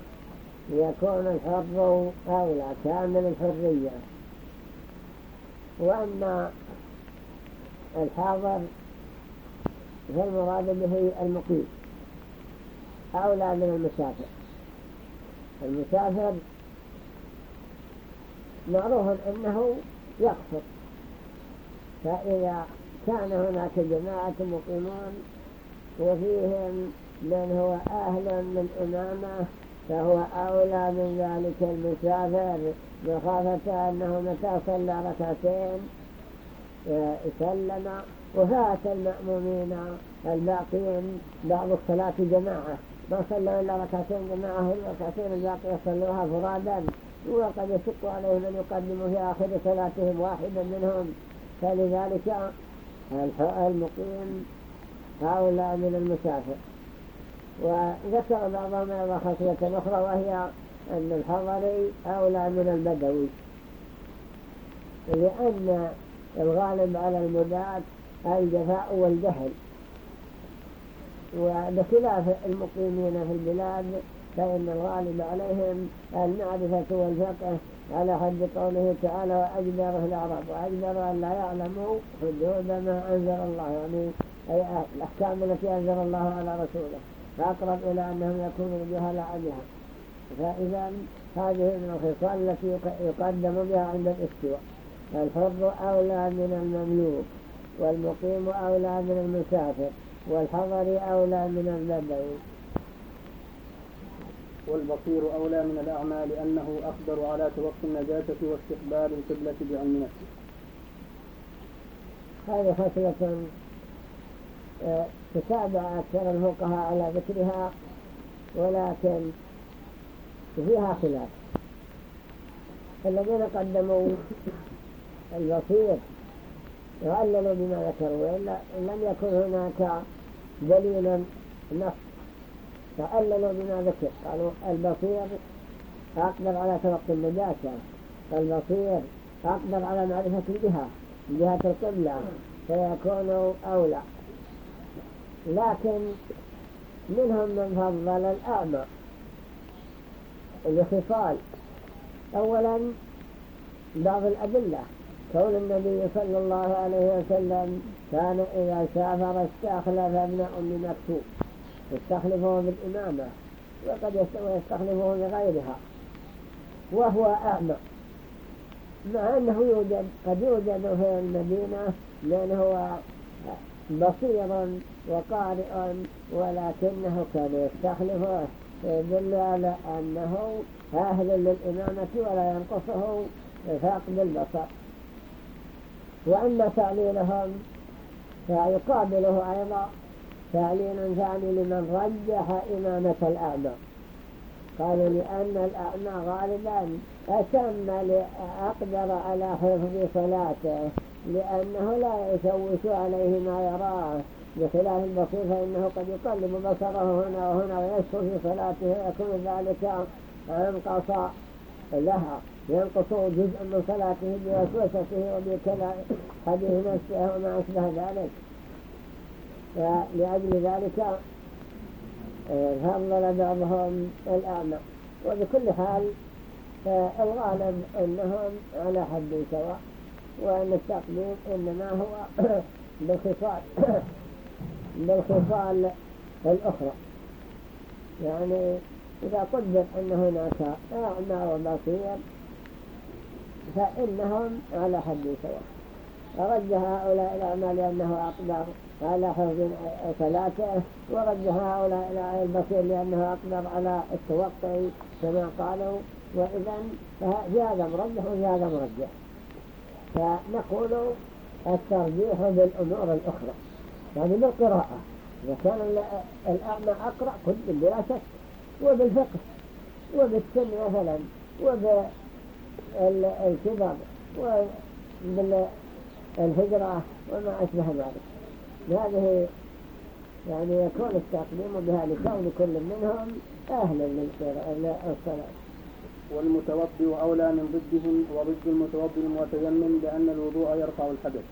يكون الحر أولى كامل الحرية. وأما الحاضر فالمراد به المقيم. أولى من المسافر. المسافر معروف أنه يقصر فإذا كان هناك جماعة مقيمون وفيهم من هو أهل من إمامه فهو أولى من ذلك المسافر مخافة أنه متى صلى ركعتين سلم وفات المأمومين الباقين بعض الصلاة جماعة. ما صلوا إلا ركعتين جماعة الركعتين الباقية صلوها فرادا. وقد يشق عليهم أن يقدموا في آخر صلاتهم واحدا منهم. فلذلك المقيم أولى من المسافر. وذكر بعضهم أيضا خصلة أخرى وهي أن الحضري أولى من البدوي. لأن الغالب على المدات الجفاء والجهل. وبخلاف المقيمين في البلاد فإن الغالب عليهم المعرفة والفقه على حد قوله تعالى وأجدره العرب وأجدر أن لا يعلموا حدود ما أنزل الله يعني أي الأحكام التي أنزل الله على رسوله فأقرب إلى أنهم يكونوا جهلاء بها فإذا هذه من الخصال التي يقدم بها عند الاستواء. الحر أولى من المملوك والمقيم أولى من المسافر والحضر أولى من البدوي والبصير أولى من الأعمى لأنه أقدر على توقي النجاسة واستقبال القبلة بعلم نفسه هذه آه، تتابع أكثر الفقهاء على ذكرها ولكن فيها خلاف. الذين قدموا البصير يعللوا بما ذكروا وإلا لم يكن هناك دليل نص تعللوا بما ذكر. قالوا البصير أقدر على توقي النجاسة البصير أقدر على معرفة الجهة جهة القبلة فيكون أولى. لكن منهم من فضل الأعمى. لخصال أولا بعض الأدلة. كون النبي صلى الله عليه وسلم كان إذا سافر استخلف ابن أم مكتوب يستخلفه بالإمامة وقد يستخلفه بغيرها وهو أعمى. مع أنه يوجد قد يوجد في المدينة من هو بصير وقارئ ولكنه كان يستخلفه يدل على أنه أهل للإمامة ولا ينقصه فاقد البصر وأما تعليلهم فيقابله أيضا تعليل ثاني لمن رجح إمامة الأعمى. قالوا لأن الأعمى غالبا أتم أقدر على حفظ صلاته لأنه لا يشوش عليه ما يراه. بخلاف البصير فإنه قد يقلب بصره هنا وهنا ويشكو في صلاته يكون ذلك أنقص لها. ينقص جزء من صلاته بوسوسته وبكذا حديث نفسه وما أشبه ذلك. لأجل ذلك فضل بعضهم الأعمى. وبكل حال الغالب أنهم على حد سواء وأن التقديم إنما هو بالخصال بالخصال الأخرى. يعني إذا قدر أن هناك أعمى وبصير فإنهم على حد سواء. رد هؤلاء الأعمى لأنه أقدر. على حفظ صلاته ورد هؤلاء البصير لأنه أقدر على التوقي كما قالوا. وإذا في هذا مرجح وفي هذا مرجح. فنقول الترجيح بالأمور الأخرى. يعني بالقراءة. إذا كان الأعمى أقرأ كل بلا شك. وبالفقه. وبالسن مثلا. وبالكبر وبالهجرة وما أشبه ذلك. هذه يعني يكون التقديم بها لكون كل منهم أهلا للصلاة والمتوضئ أولى من ضدهم وضد المتوضئ المتيمم لأن الوضوء يرفع الحدث.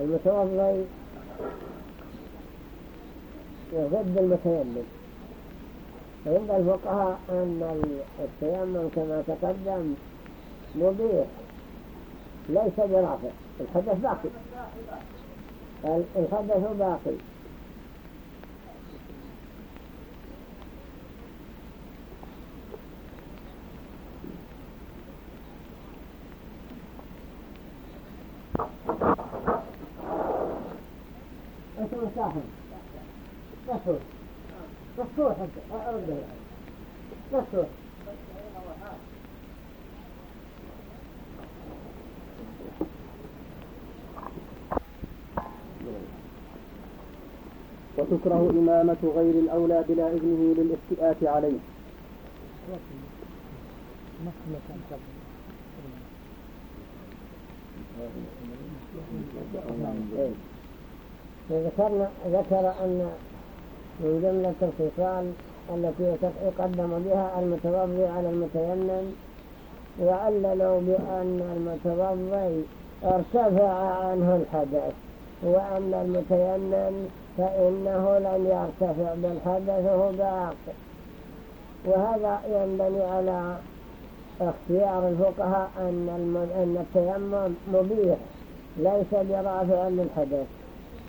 المتوضئ ضد المتيمم. عند الفقهاء أن التيمم كما تقدم مبيح. ليس برافع الحدث باقي الحدث باقي صاحب مفتوح مفتوح. أرده مفتوح. وتكره إمامة غير الأولى بلا إذنه للافتئات عليه. ذكرنا ذكر أن من جملة الخصال التي يقدم بها المتوضي على المتيمم وعللوا بأن المتوضي ارتفع عنه الحدث وأن المتيمم فإنه لم يرتفع بالحدث هو باقي. وهذا ينبني على اختيار الفقهاء أن التيمم مبيح ليس برافع للحدث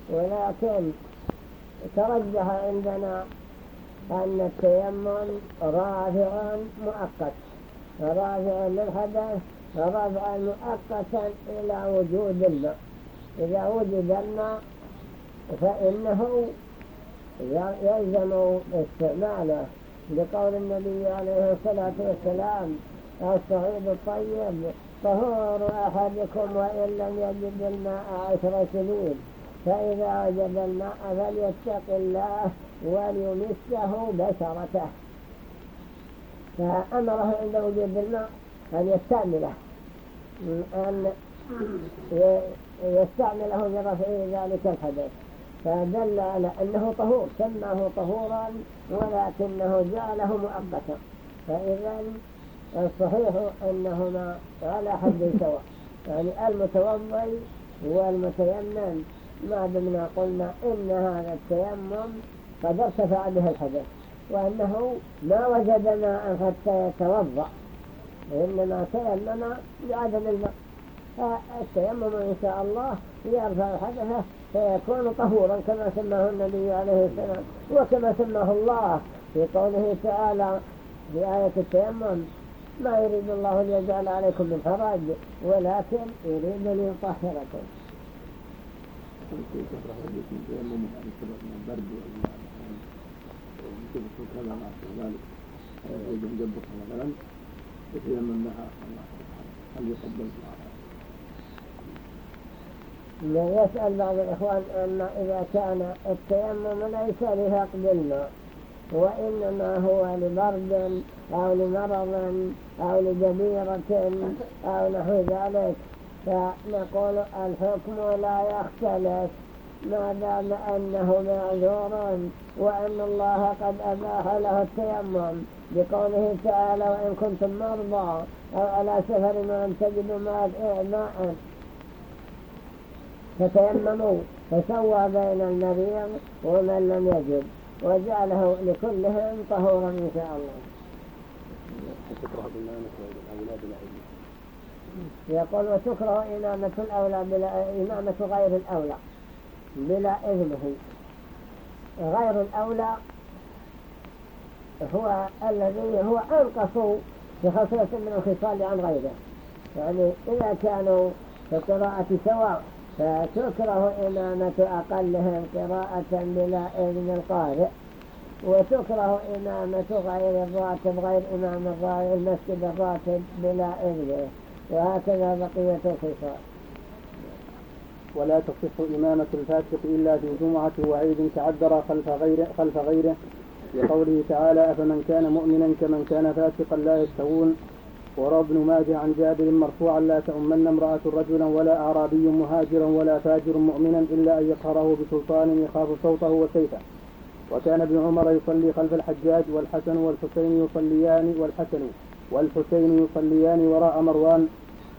ولكن ترجح عندنا أن التيمم رافع مؤقت. رافع للحدث رافع مؤقتا إلى وجود الماء. إذا وجد الماء فإنه يلزم استعماله لقول النبي عليه الصلاة والسلام الصعيد الطيب طهور أحدكم وإن لم يجد الماء عشر سنين فإذا وجد الماء فليتق الله وليمسه بشرته فأمره عند وجود الماء أن يستعمله أن يستعمله لرفع ذلك الحدث؟ فدل على أنه طهور سماه طهورا ولكنه جعله مؤقتا فإذا الصحيح أنهما على حد سواء. يعني المتوضي والمتيمم ما دمنا قلنا إن هذا التيمم قد ارتفع به الحدث وأنه ما وجد ماء حتى يتوضأ إنما تيمم بعدم الماء فالتيمم إن شاء الله يرفع حدثه فيكون طهورا كما سماه النبي عليه السلام وكما سماه الله. في قوله تعالى في آية التيمم ما يريد الله ليجعل عليكم من حرج ولكن يريد ليطهركم. هل يقبل يسأل بعض الإخوان أن إذا كان التيمم ليس لفقد الماء وإنما هو لبرد أو لمرض أو لجبيرة أو نحو ذلك فنقول الحكم لا يختلف ما دام أنه معذور وأن الله قد أباح له التيمم بقوله تعالى وإن كنتم مرضى أو على سفر ولم تجدوا ماء. فتيمموا فسوى بين المريض ومن لم يجد وجعله لكلهم طهورا إن شاء الله. يقول وتكره إمامة الأولى بلا إمامة غير الأولى بلا إذنه. غير الأولى هو الذي هو أنقص في خصلة من الخصال عن غيره. يعني إذا كانوا في القراءة سواء فتكره إمامة أقلهم قراءة بلا إذن القارئ وتكره إمامة غير الراتب غير إمام المسجد الراتب بلا إذنه وهكذا بقية الخصال. ولا تصح إمامة الفاسق إلا في جمعة وعيد تعذر خلف غيره, خلف غيره لقوله تعالى أفمن كان مؤمنا كمن كان فاسقا لا يستوون؟ وروى ابن ماجه عن جابر مرفوعا لا تؤمن امرأة رجلا ولا أعرابي مهاجرا ولا فاجر مؤمنا إلا أن يقهره بسلطان يخاف صوته وسيفه. وكان ابن عمر يصلي خلف الحجاج والحسن والحسين يصليان والحسن والحسين يصليان وراء مروان.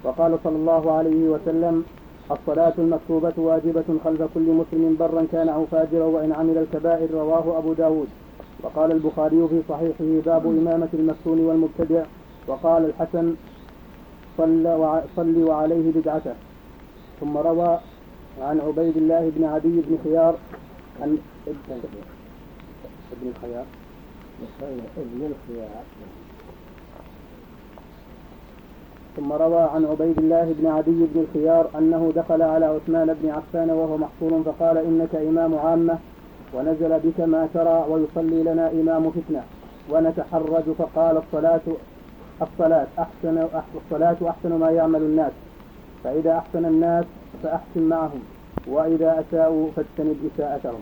وقال صلى الله عليه وسلم الصلاة المكتوبة واجبة خلف كل مسلم برا كان أو فاجرا وإن عمل الكبائر رواه أبو داود. وقال البخاري في صحيحه باب إمامة المفتون والمبتدع. وقال الحسن صلى صلي وعليه بدعته. ثم روى عن عبيد الله بن عدي بن خيار عن ابن الخيار ابن الخيار ثم روى عن عبيد الله بن عدي بن الخيار أنه دخل على عثمان بن عفان وهو محصور فقال إنك إمام عامة ونزل بك ما ترى ويصلي لنا إمام فتنة ونتحرج فقال الصلاة الصلاة. أحسن الصلاة أحسن ما يعمل الناس. فإذا أحسن الناس فأحسن معهم. وإذا أساءوا فاجتنب إساءتهم.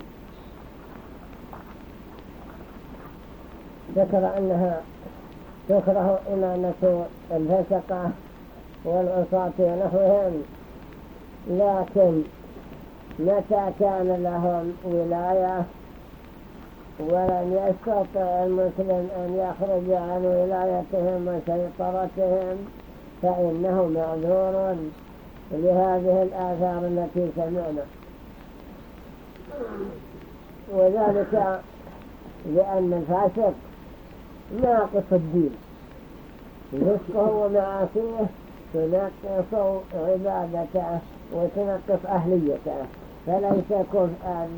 ذكر أنها تكره إمامة الفسقة والعصاة ونحوهم. لكن متى كان لهم ولاية؟ ولم يستطع المسلم أن يخرج عن ولايتهم وسيطرتهم فإنه معذور. لهذه الآثار التي سمعنا. وذلك لأن الفاسق ناقص الدين. رزقه ومعاصيه تنقص عبادته وتنقص أهليته. فليس كفءا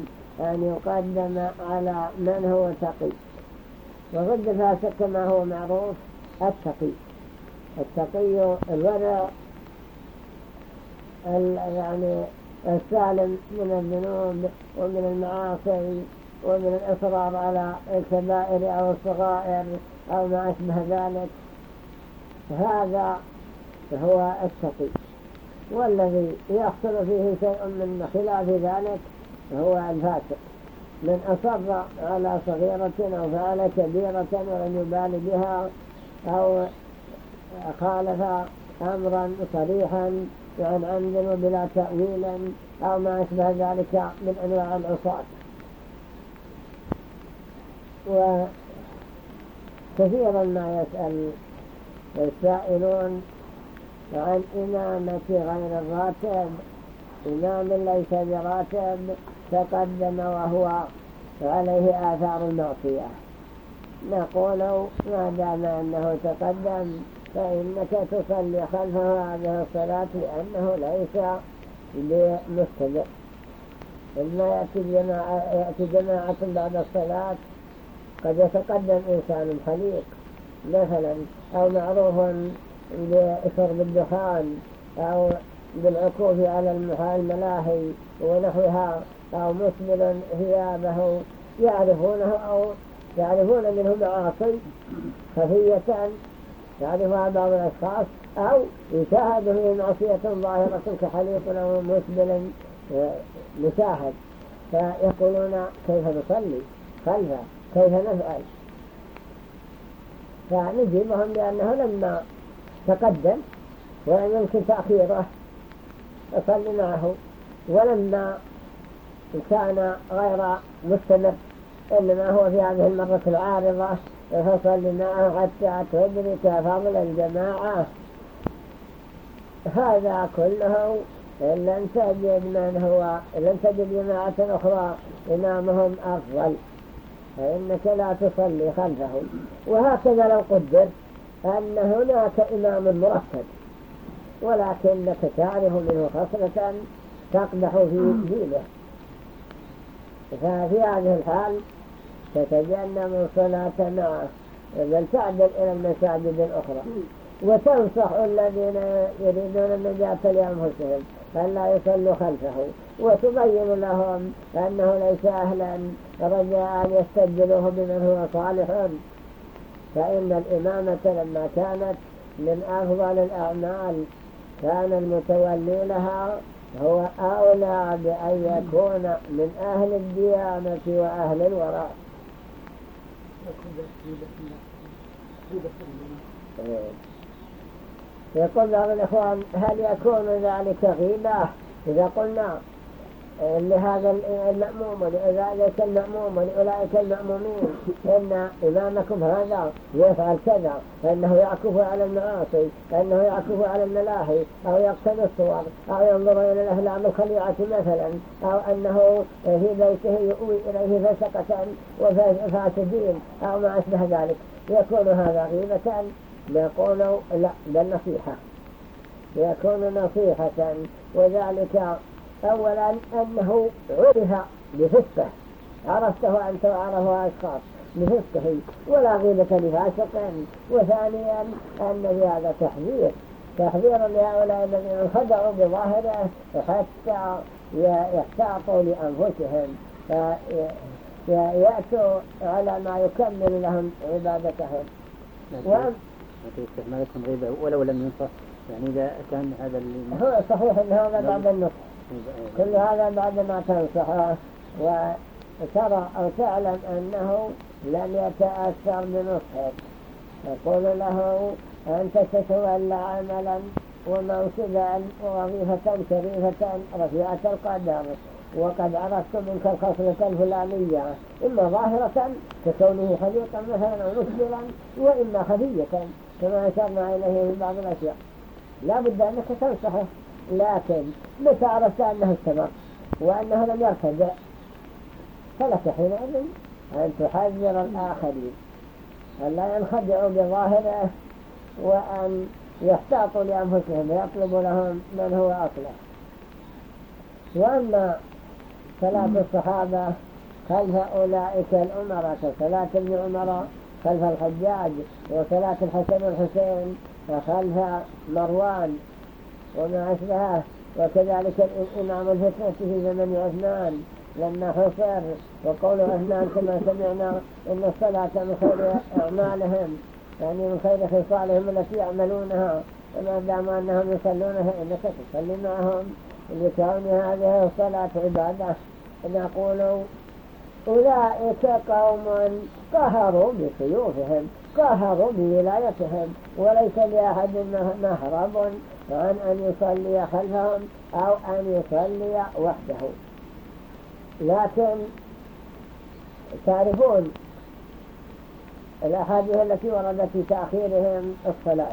أن يقدم على من هو تقي. وضد الفاسق كما هو معروف التقي. التقي الورع يعني السالم من الذنوب ومن المعاصي ومن الإصرار على الكبائر أو الصغائر أو ما أشبه ذلك. هذا هو التقي. والذي يحصل فيه شيء من خلاف ذلك هو الفاسق من أصر على صغيرة أو فعل كبيرة ولم يبال بها أو خالف أمرا صريحا عن عمد وبلا تأويل أو ما أشبه ذلك من أنواع العصاة. كثيرا ما يسأل السائلون عن إمامة غير الراتب. إمام ليس براتب. تقدم وهو عليه آثار المعصية. نقول ما دام أنه تقدم فإنك تصلي خلفه هذه الصلاة لأنه ليس يأتي جماعة, يأتي جماعة بعد الصلاة قد يتقدم إنسان خليق مثلا أو معروف بشرب الدخان أو بالعكوف على الملاهي ونحوها أو مسبل ثيابه يعرفونه أو يعرفون منه معاصي خفية يعرفها بعض الأشخاص أو يشاهد فيه معصية ظاهرة كحليق أو مسبل مشاهد. فيقولون كيف نصلي؟ خلفه. كيف نفعل؟ فنجيبهم بأنه لما تقدم ولم يمكن تأخيره أصلي معه. ولما كان غير مستمر إنما هو في هذه المرة العارضة فصلي معه حتى تدرك فضل الجماعة. هذا كله لم تجد من هو لم تجد جماعة أخرى إمامهم أفضل فإنك لا تصلي خلفهم. وهكذا لو قدر أن هناك إمام مرتب ولكنك تعرف منه خصلة تقدح في دينه. ففي هذه الحال تتجنب الصلاة معه بل تعدل إلى المساجد الأخرى. وتنصح الذين يريدون النجاة لأنفسهم فلا يصلوا خلفه. وتبين لهم أنه ليس أهلا رجاء أن يستبدلوه بمن هو صالح. فإن الإمامة لما كانت من أفضل الأعمال كان المتولي لها هو أولى بأن يكون من أهل الديانة وأهل الوراء. يقول بعض الإخوان هل يكون ذلك غيبة؟ إذا قلنا لهذا المأموم ولذلك المأموم ولأولئك المأمومين إن إمامكم هذا يفعل كذا فإنه يعكف على المعاصي فإنه يعكف على الملاهي أو يقتل الصور أو ينظر إلى الأهلام الخليعة مثلا أو أنه في بيته يؤوي إليه فسقة وفاسدين أو ما أشبه ذلك. يكون هذا غيبة نقول لا بل نصيحة. يكون نصيحة وذلك أولا أنه عرف بفسقه عرفته أنت وعرفه أشخاص بفسقه ولا غيبة لفاسق وثانيا أن في هذا تحذير. تحذير لهؤلاء الذين خدعوا بظاهره حتى يحتاطوا لأنفسهم. فيأتوا على ما يكمل لهم عبادتهم. ما يكون غيبة ولو لم ينصح. يعني إذا كان هذا هو صحيح أن هذا بعد النصح. كل هذا بعد ما تنصحه وترى أو تعلم أنه لم يتأثر بنصحك. يقول له أنت تتولى عملا وموسبا وظيفة شريفة رفيعة القدر. وقد عرفت منك الخصلة الفلانية. إما ظاهرة ككونه حديقا مثلا أو مسبلا وإما خفية كما أشرنا إليه في بعض الأشياء. لا بد أنك تنصحه. لكن متى عرفت أنه استمر وأنه لم يرتدع فلك حينئذ أن تحذر الآخرين. أن لا ينخدعوا بظاهره وأن يحتاطوا لأنفسهم ويطلبوا لهم من هو أصلح. وأما صلاة الصحابة خلف أولئك الأمراء كصلاة ابن عمر؟ خلف الحجاج وصلاة الحسن والحسين؟ وخلف مروان وما أشبهه. وكذلك الإمام الفتنة في زمن عثمان لما حصر وقول عثمان كما سمعنا إن الصلاة من خير أعمالهم يعني من خير خصالهم التي يعملونها. وما دام أنهم يصلونها إنك تصلي معهم لكون هذه الصلاة عبادة. نقول أولئك قوم قهروا بسيوفهم قهروا بولايتهم وليس لأحد مهرب عن أن يصلي خلفهم أو أن يصلي وحده. لكن تعرفون الأحاديث التي وردت في تأخيرهم الصلاة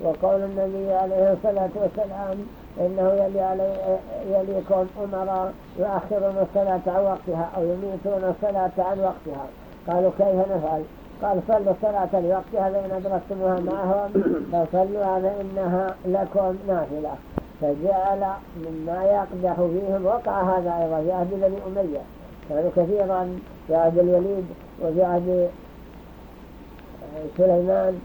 وقول النبي عليه الصلاة والسلام إنه يلي, علي يليكم أمراء يؤخرون الصلاة عن وقتها أو يميتون الصلاة عن وقتها. قالوا كيف نفعل؟ قال صلوا الصلاة لوقتها فإن أدركتموها معهم فصلوها فإنها لكم نافلة. فجعل مما يقدح فيهم وقع هذا أيضا في عهد بني أمية. كانوا كثيرا في عهد الوليد وفي عهد سليمان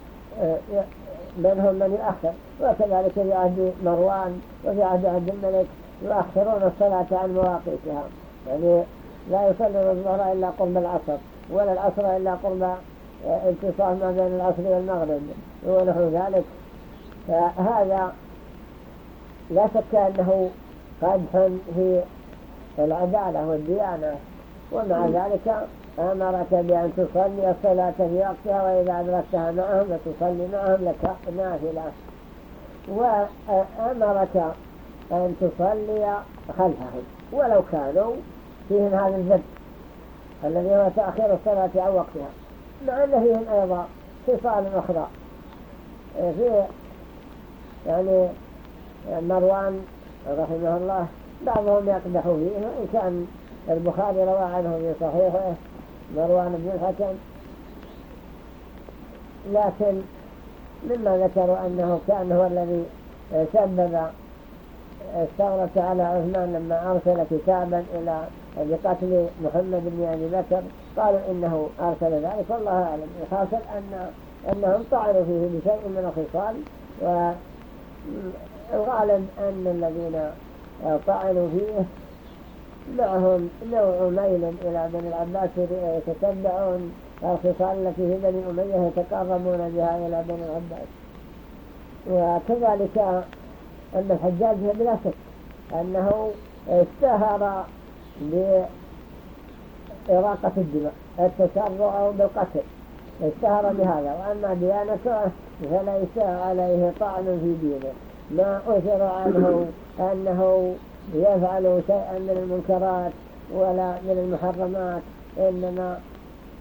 منهم من يؤخر. وكذلك في عهد مروان وفي عهد عبد الملك يؤخرون الصلاة عن مواقيتها. يعني لا يصلون الظهر إلا قرب العصر ولا العصر إلا قرب اتصال ما بين العصر والمغرب. ونحو ذلك. فهذا لا شك أنه قدح في العدالة والديانة. ومع ذلك أمرك بأن تصلي الصلاة في وقتها وإذا أدركتها معهم فتصلي معهم لك نافلة. وأمرك أن تصلي خلفهم ولو كانوا فيهم هذا الزد الذي هو تأخير الصلاة عن وقتها. مع أن فيهم أيضا خصال أخرى. في يعني مروان رحمه الله بعضهم يقدح فيه. وإن كان البخاري روى عنه في صحيحه مروان بن الحكم لكن مما ذكروا أنه كان هو الذي سبب الثورة على عثمان لما أرسل كتابا إلى بقتل محمد بن أبي بكر. قالوا إنه أرسل ذلك والله أعلم. الحاصل أن أنهم طعنوا فيه بشيء من الخصال والغالب أن الذين طعنوا فيه معهم نوع ميل إلى بني العباس يتتبعون الخصال التي في بني أمية يتقربون بها إلى بني العباس. وكذلك أن الحجاج بلا شك أنه اشتهر بإراقة الدماء. التسرع بالقتل اشتهر بهذا. وأما ديانته فليس عليه طعن في دينه. ما أثر عنه أنه يفعل شيئا من المنكرات ولا من المحرمات إنما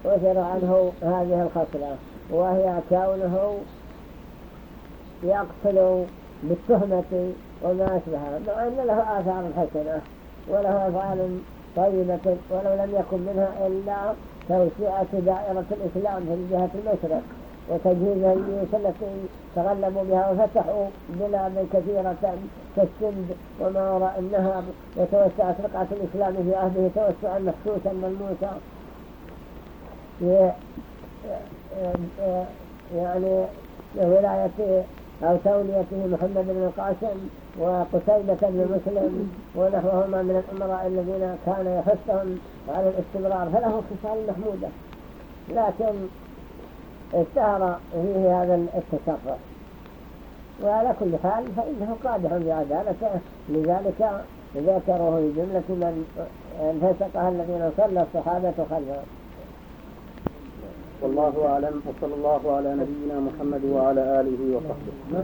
أثر عنه هذه الخصلة. وهي كونه يقتل بالتهمة وما أشبهها. مع أن له آثار حسنة وله أفعال طيبة ولو لم يكن منها إلا توسعة دائرة الإسلام في جهة المشرق وتجهيز الجيوش التي تغلبوا بها وفتحوا بلادا كثيرة كالسند وما وراء النهر. وتوسعت رقعة الإسلام في عهده توسعا محسوسا ملموسا. يعني ولاية أو توليته محمد بن القاسم. وقتيبة بن مسلم ونحوهما من الأمراء الذين كان يحثهم على الاستمرار فله خصال محمودة. لكن اشتهر فيه هذا التسرع وعلى كل حال فإنه قادح بعدالته. لذلك ذكره لجملة من انفسقها الذين صلى الصحابة خلفه. والله أعلم وصلى الله على نبينا محمد وعلى آله وصحبه.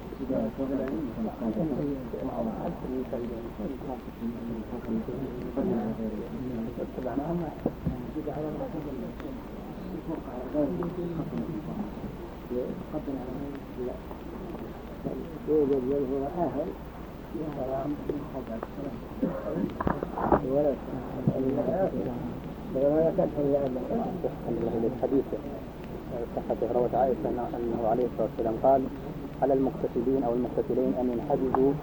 يوجد منه آهل ولد الحديث صحته روت عائشة أنه عليه الصلاة والسلام قال على المقتتلين أو المقتتلين أن ينحجزوا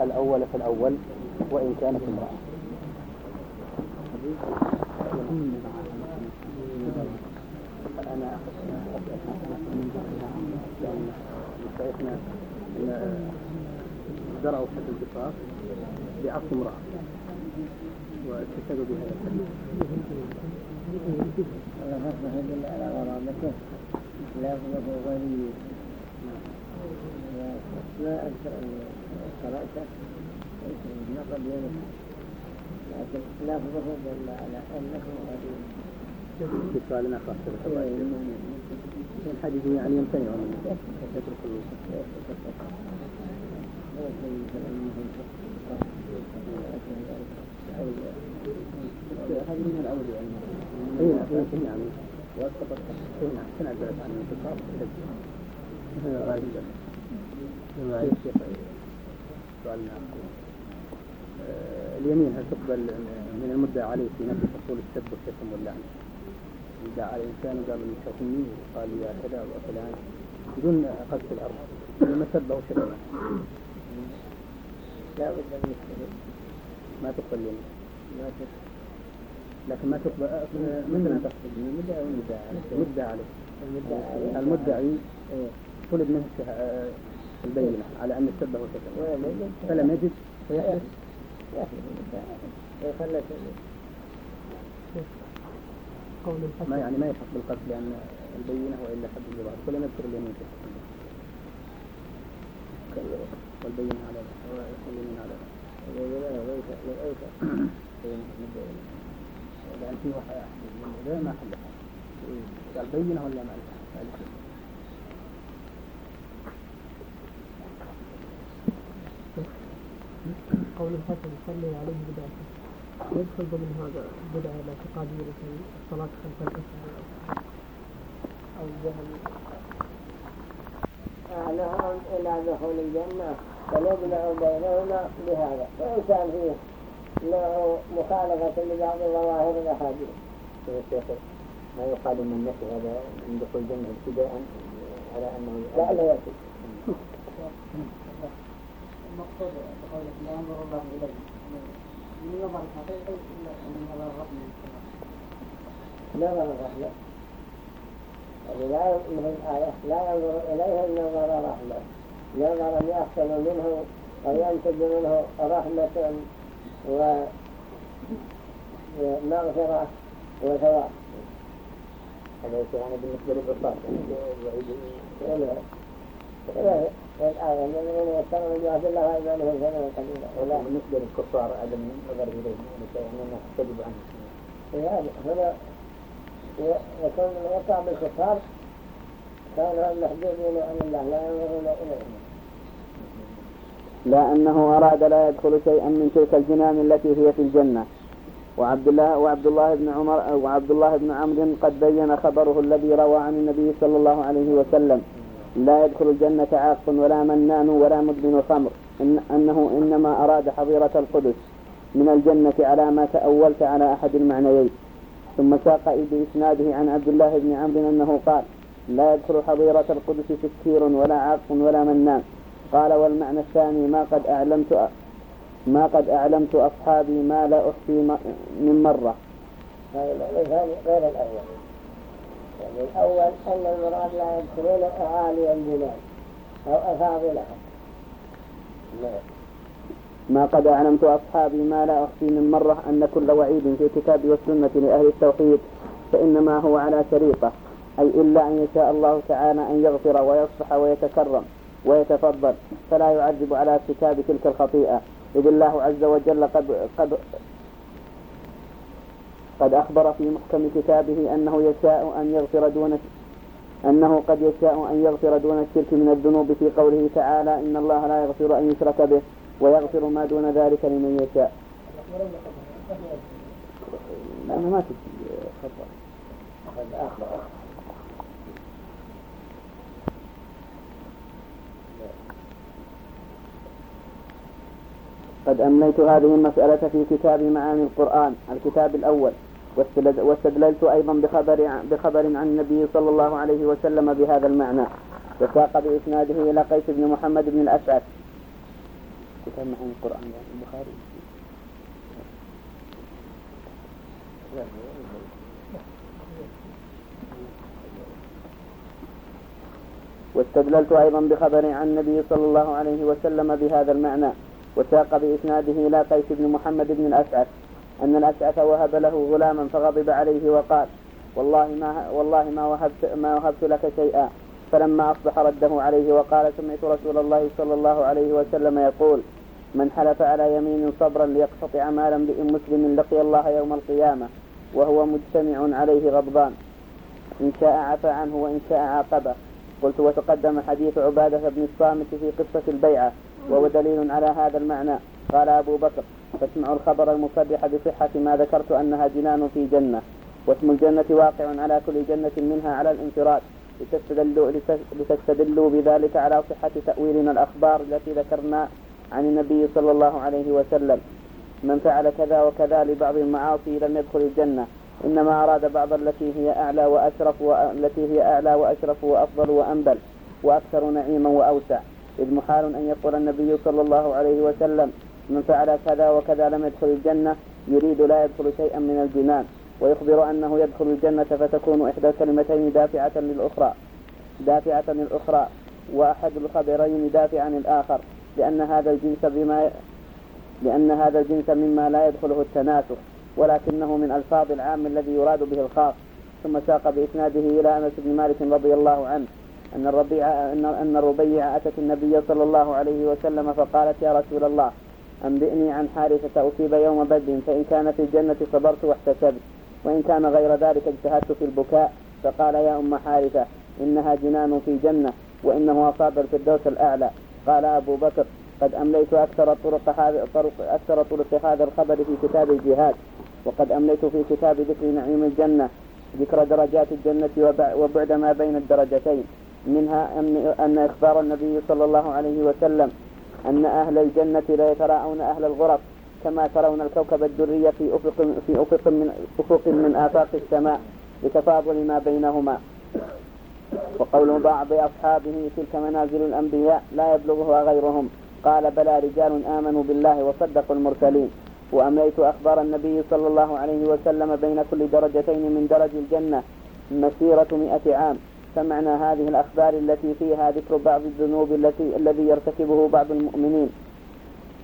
الأول في الأول وإن كانت امرأة. أنا شيخنا درعوا حد القصاص بعصر امرأة واستشهدوا بهذا الحديث. يدل على غرابته لفظه غريب ما قرأته ما قد ينفع لكن لفظه دل على أنه غريب في سؤال آخر الحديث يعني يمتنع من يترك الوصول هذه من الأول يعني نعم واسقط نعم تنازلت عن الانتصار سؤالنا اليمين هل تقبل من المدعى عليه في نفي حصول السب والشتم واللعن؟ يدعى على الإنسان وقال انه شتمني وقال يا كذا وفلان بدون قذف الأرض. لما سبه وشتمه لا بد من ما تقبل اليمين. ما تقبل لكن ما تقبل تقبل المدعى؟ والمدعى المدعى عليه. المدعى المدعي طلب منه البينة على أن السبه وشتمه فلم يجد. فيحدث ما يعني ما يلحق بالقتل لأن البينة وإلا حد الجواب فلم يذكر اليمين في والبينة على واليمين على لأن في واحد. لا ما حل قال بينة ولا ما قول الحسن صلي عليه بدعة يدخل ضمن هذا بدعة الاعتقادية مثل الصلاة خلف الإسلام أو الجهل أهلهم إلى دخول الجنة فنجمع بينهما بهذا وإن كان فيه له مخالفة لبعض ظواهر الأحاديث. ما يقال من النفي هذا من دخول الجنة ابتداء على أنه لا لا يأتي. المقصود بقوله لا ينظر الله إليه من نظر الحقيقي إلا من نظر الرحمة نظر الرحمة لا مثل الآية لا ينظر إليه نظر رحمة. نظرا يحصل منه وينتج منه رحمة ومغفرة وثواب. هذا يعني بالنسبة للعصاة الآية الذين يسترون بعهد الله وإيمانهم ثمنا قليلا ولا بالنسبة للكفار عدم النظر إليهم يعني أنه تجب عنه يعني هنا يكون الوقع بالكفار كانوا محجوبين عن الله لا ينظرون إليهم لا أنه أراد لا يدخل شيئا من تلك الجنان التي هي في الجنة. وعبد الله وعبد الله بن عمر وعبد الله بن عمرو قد بين خبره الذي روى عن النبي صلى الله عليه وسلم. لا يدخل الجنة عاق ولا منان ولا مدمن خمر إن أنه إنما أراد حظيرة القدس من الجنة على ما تأولت على أحد المعنيين ثم ساق بإسناده عن عبد الله بن عمرو أنه قال لا يدخل حظيرة القدس سكير ولا عاق ولا منان قال والمعنى الثاني ما قد أعلمت ما قد أعلمت أصحابي ما لا أحصي من مرة غير الأول يعني الأول أن المراد لا يذكرون أعالي البلاد أو أفاضلها ما قد أعلمت أصحابي ما لا أحصي من مرة أن كل وعيد في الكتاب والسنة لأهل التوحيد فإنما هو على شريطة أي إلا أن يشاء الله تعالى أن يغفر ويصفح ويتكرم ويتفضل فلا يعذب على ارتكاب تلك الخطيئة. إذ الله عز وجل قد قد قد أخبر في محكم كتابه أنه يشاء أن يغفر دون أنه قد يشاء أن يغفر دون الشرك من الذنوب في قوله تعالى إن الله لا يغفر أن يشرك به ويغفر ما دون ذلك لمن يشاء. لأنه ما قد أمليت هذه المسألة في كتاب معاني القرآن الكتاب الأول. واستدللت أيضا بخبر, بخبر عن النبي صلى الله عليه وسلم بهذا المعنى وساق بإسناده إلى قيس بن محمد بن الأسعد. كتاب معاني القرآن يعني البخاري. واستدللت أيضا بخبر عن النبي صلى الله عليه وسلم بهذا المعنى وساق بإسناده إلى قيس بن محمد بن الأسعف أن الأسعف وهب له غلاما فغضب عليه وقال والله ما والله ما وهبت ما وهبت لك شيئا. فلما أصبح رده عليه وقال سمعت رسول الله صلى الله عليه وسلم يقول من حلف على يمين صبرا ليقتطع مال امرئ مسلم لقي الله يوم القيامة وهو مجتمع عليه غضبان. إن شاء عفى عنه وإن شاء عاقبه. قلت وتقدم حديث عبادة بن الصامت في قصة البيعة وهو دليل على هذا المعنى. قال أبو بكر فاسمعوا الخبر المصرح بصحة ما ذكرت أنها جنان في جنة واسم الجنة واقع على كل جنة منها على الانفراد لتستدلوا, لتستدلوا بذلك على صحة تأويلنا الأخبار التي ذكرنا عن النبي صلى الله عليه وسلم. من فعل كذا وكذا لبعض المعاصي لم يدخل الجنة إنما أراد بعض التي هي أعلى وأشرف التي هي أعلى وأشرف وأفضل وأنبل وأكثر نعيما وأوسع. إذ محال أن يقول النبي صلى الله عليه وسلم من فعل كذا وكذا لم يدخل الجنة يريد لا يدخل شيئا من الجنان. ويخبر أنه يدخل الجنة فتكون إحدى الكلمتين دافعة للأخرى. دافعة للأخرى وأحد الخبرين دافعا الآخر لأن هذا الجنس بما لأن هذا الجنس مما لا يدخله التناسخ ولكنه من ألفاظ العام الذي يراد به الخاص. ثم ساق بإسناده إلى أنس بن مالك رضي الله عنه. أن الربيع أن أن الربيع أتت النبي صلى الله عليه وسلم فقالت يا رسول الله أنبئني عن حارثة أصيب يوم بدر فإن كان في الجنة صبرت واحتسبت وإن كان غير ذلك اجتهدت في البكاء فقال يا أم حارثة إنها جنان في جنة وإنه أصاب الفردوس الأعلى. قال أبو بكر قد أمليت أكثر طرق هذا طرق أكثر طرق هذا الخبر في كتاب الجهاد وقد أمليت في كتاب ذكر نعيم الجنة ذكر درجات الجنة وبعد ما بين الدرجتين. منها أن, إخبار النبي صلى الله عليه وسلم أن أهل الجنة لا يتراءون أهل الغرف كما ترون الكوكب الدري في أفق في أفق من أفق من آفاق السماء لتفاضل ما بينهما. وقول بعض أصحابه تلك منازل الأنبياء لا يبلغها غيرهم. قال بلى رجال آمنوا بالله وصدقوا المرسلين. وأمليت أخبار النبي صلى الله عليه وسلم بين كل درجتين من درج الجنة. مسيرة مئة عام. فمعنى هذه الأخبار التي فيها ذكر بعض الذنوب التي الذي يرتكبه بعض المؤمنين.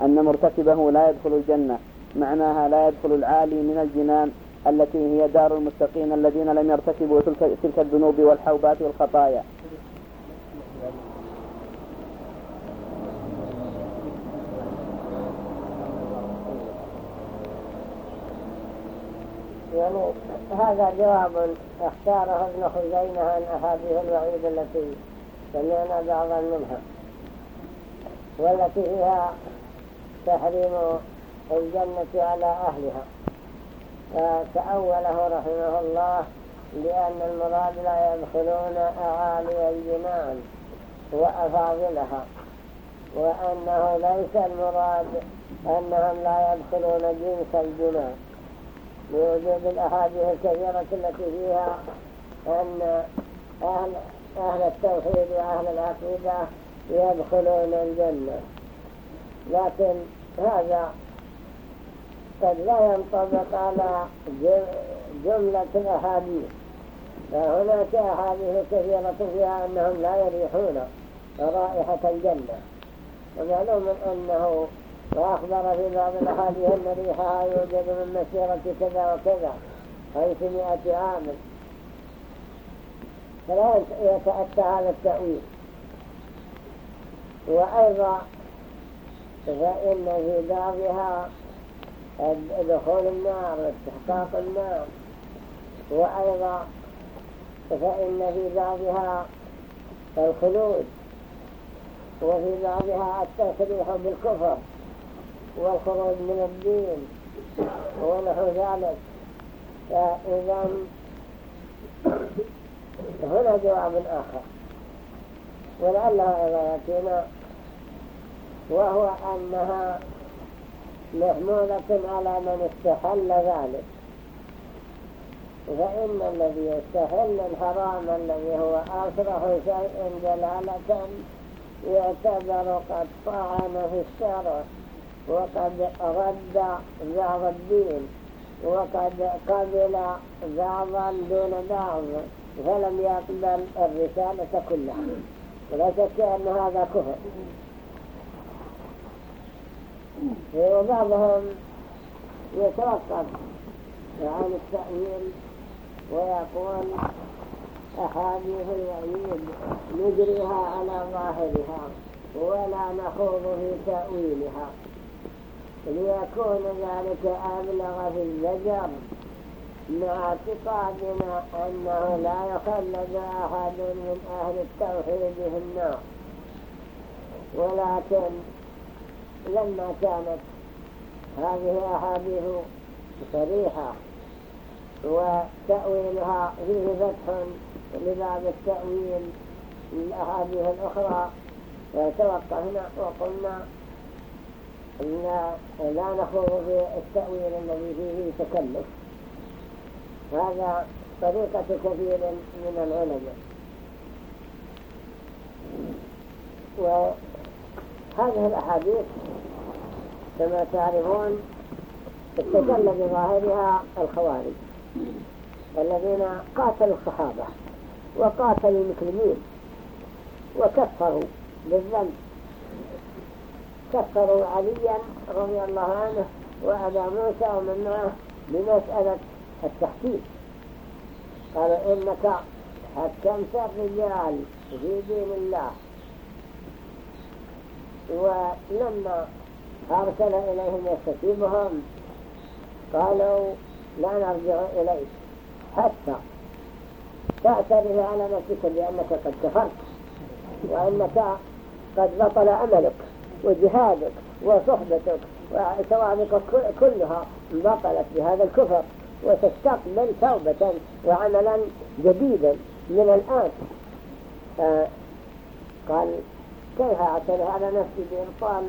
أن مرتكبه لا يدخل الجنة. معناها لا يدخل العالي من الجنان التي هي دار المستقيم الذين لم يرتكبوا تلك الذنوب والحوبات والخطايا. يعني هذا جواب اختاره ابن خزيمة عن أحاديث الوعيد التي سمعنا بعضا منها والتي فيها تحريم الجنة على أهلها. فتأوله رحمه الله لأن المراد لا يدخلون أعالي الجنان وأفاضلها وأنه ليس المراد أنهم لا يدخلون جنس الجنان لوجود الأحاديث الكثيرة التي فيها أن أهل, أهل التوحيد وأهل العقيدة يدخلون الجنة. لكن هذا قد لا ينطبق على جملة الأحاديث. فهناك أحاديث كثيرة فيها أنهم لا يريحون رائحة الجنة. ومعلوم أنه وأخبر في بعض الأحاديث أن ريحها يوجد من مسيرة كذا وكذا خمسمائة عام. فلا يتأتى هذا التأويل. وأيضا فإن في بعضها دخول النار واستحقاق النار. وأيضا فإن في بعضها الخلود. وفي بعضها التصريح بالكفر. والخروج من الدين ونحو ذلك. فإذا هنا جواب آخر. ولعلها أيضا يأتينا وهو أنها محمولة على من استحل ذلك. فإن الذي يستحل الحرام الذي هو أصرح شيء دلالة يعتبر قد طعن في الشرع. وقد رد بعض الدين وقد قبل بعضا دون بعض فلم يقبل الرسالة كلها. ولا شك أن هذا كفر. وبعضهم يتوقف عن التأويل ويقول أحاديث الوعيد نجريها على ظاهرها ولا نخوض في تأويلها. ليكون ذلك أبلغ في الزجر مع اعتقادنا أنه لا يخلد أحد من أهل التوحيد في النار ولكن لما كانت هذه أحاديث صريحة وتأويلها فيه فتح لباب التأويل للأحاديث الأخرى توقفنا وقلنا لا, لا نخوض في التأويل الذي فيه تكلف. هذا طريقة كثير من العلماء. وهذه الأحاديث كما تعرفون استدل بظاهرها الخوارج الذين قاتلوا الصحابة وقاتلوا المسلمين وكفروا بالذنب. كفروا عليا رضي الله عنه وأبا موسى ومن معه بمسألة التحكيم قالوا إنك حكمت الرجال في دين الله. ولما أرسل إليهم يستتيبهم قالوا لا نرجع إليك حتى تعترف على نفسك بأنك قد كفرت وأنك قد بطل عملك. وجهادك وصحبتك وثوابك كلها بطلت بهذا الكفر وتستقبل توبة وعملا جديدا من الآن. قال كيف أعترف على نفسي بإبطال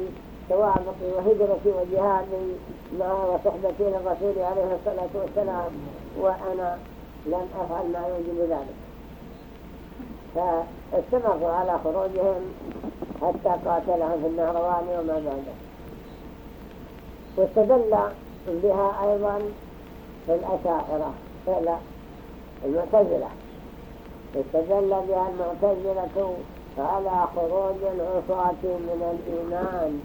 ثوابقي وهجرتي وجهادي مع وصحبتي للرسول عليه الصلاة والسلام وأنا لم أفعل ما يوجب ذلك. فاستمروا على خروجهم. حتى قاتلهم في النهروان وما بعده. واستدل بها أيضا في الأشاعرة لا المعتزلة. استدل بها المعتزلة على خروج العصاة من الإيمان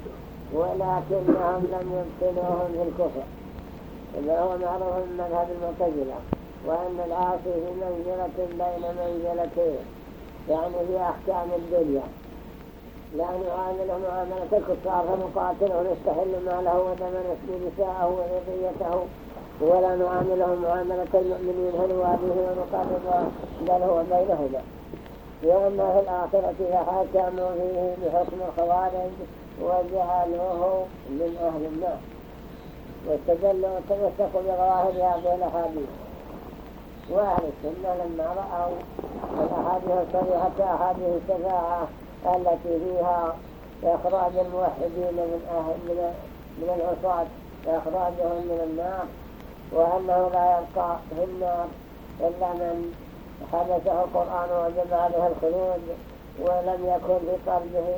ولكنهم لم يبطلوهم في الكفر. هو معروف من مذهب المعتزلة وأن العاصي في منزلة بين منزلتين يعني في أحكام الدنيا. لا نعامله معاملة الكفار فنقاتله ونستحل ماله ودم نسبي نساءه وذريته. ولا نعامله معاملة المؤمنين فنواليه ونقاتله بل هو بينهما وأما في الآخرة فحكموا فيه بحكم الخوارج وجعلوه من أهل النار. واستدلوا وتمسكوا بظواهر هذه الأحاديث. وأهل السنة لما رأوا الأحاديث الصريحة أحاديث الشفاعة التي فيها إخراج الموحدين من أهل من, من العصاة وإخراجهم من النار وأنه لا يبقى في النار إلا من حدثه القرآن وجب عليه الخلود ولم يكن في قلبه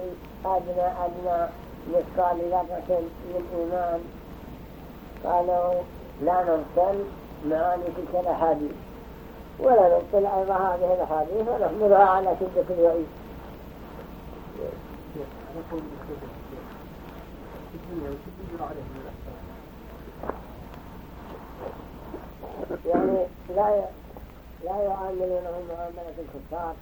أدنى أدنى مثقال ذرة من إيمان. قالوا لا نبطل معاني تلك الأحاديث ولا نبطل أيضا هذه الأحاديث ونحملها على شدة الوعيد. يعني لا لا يعاملونهم معاملة الكفار.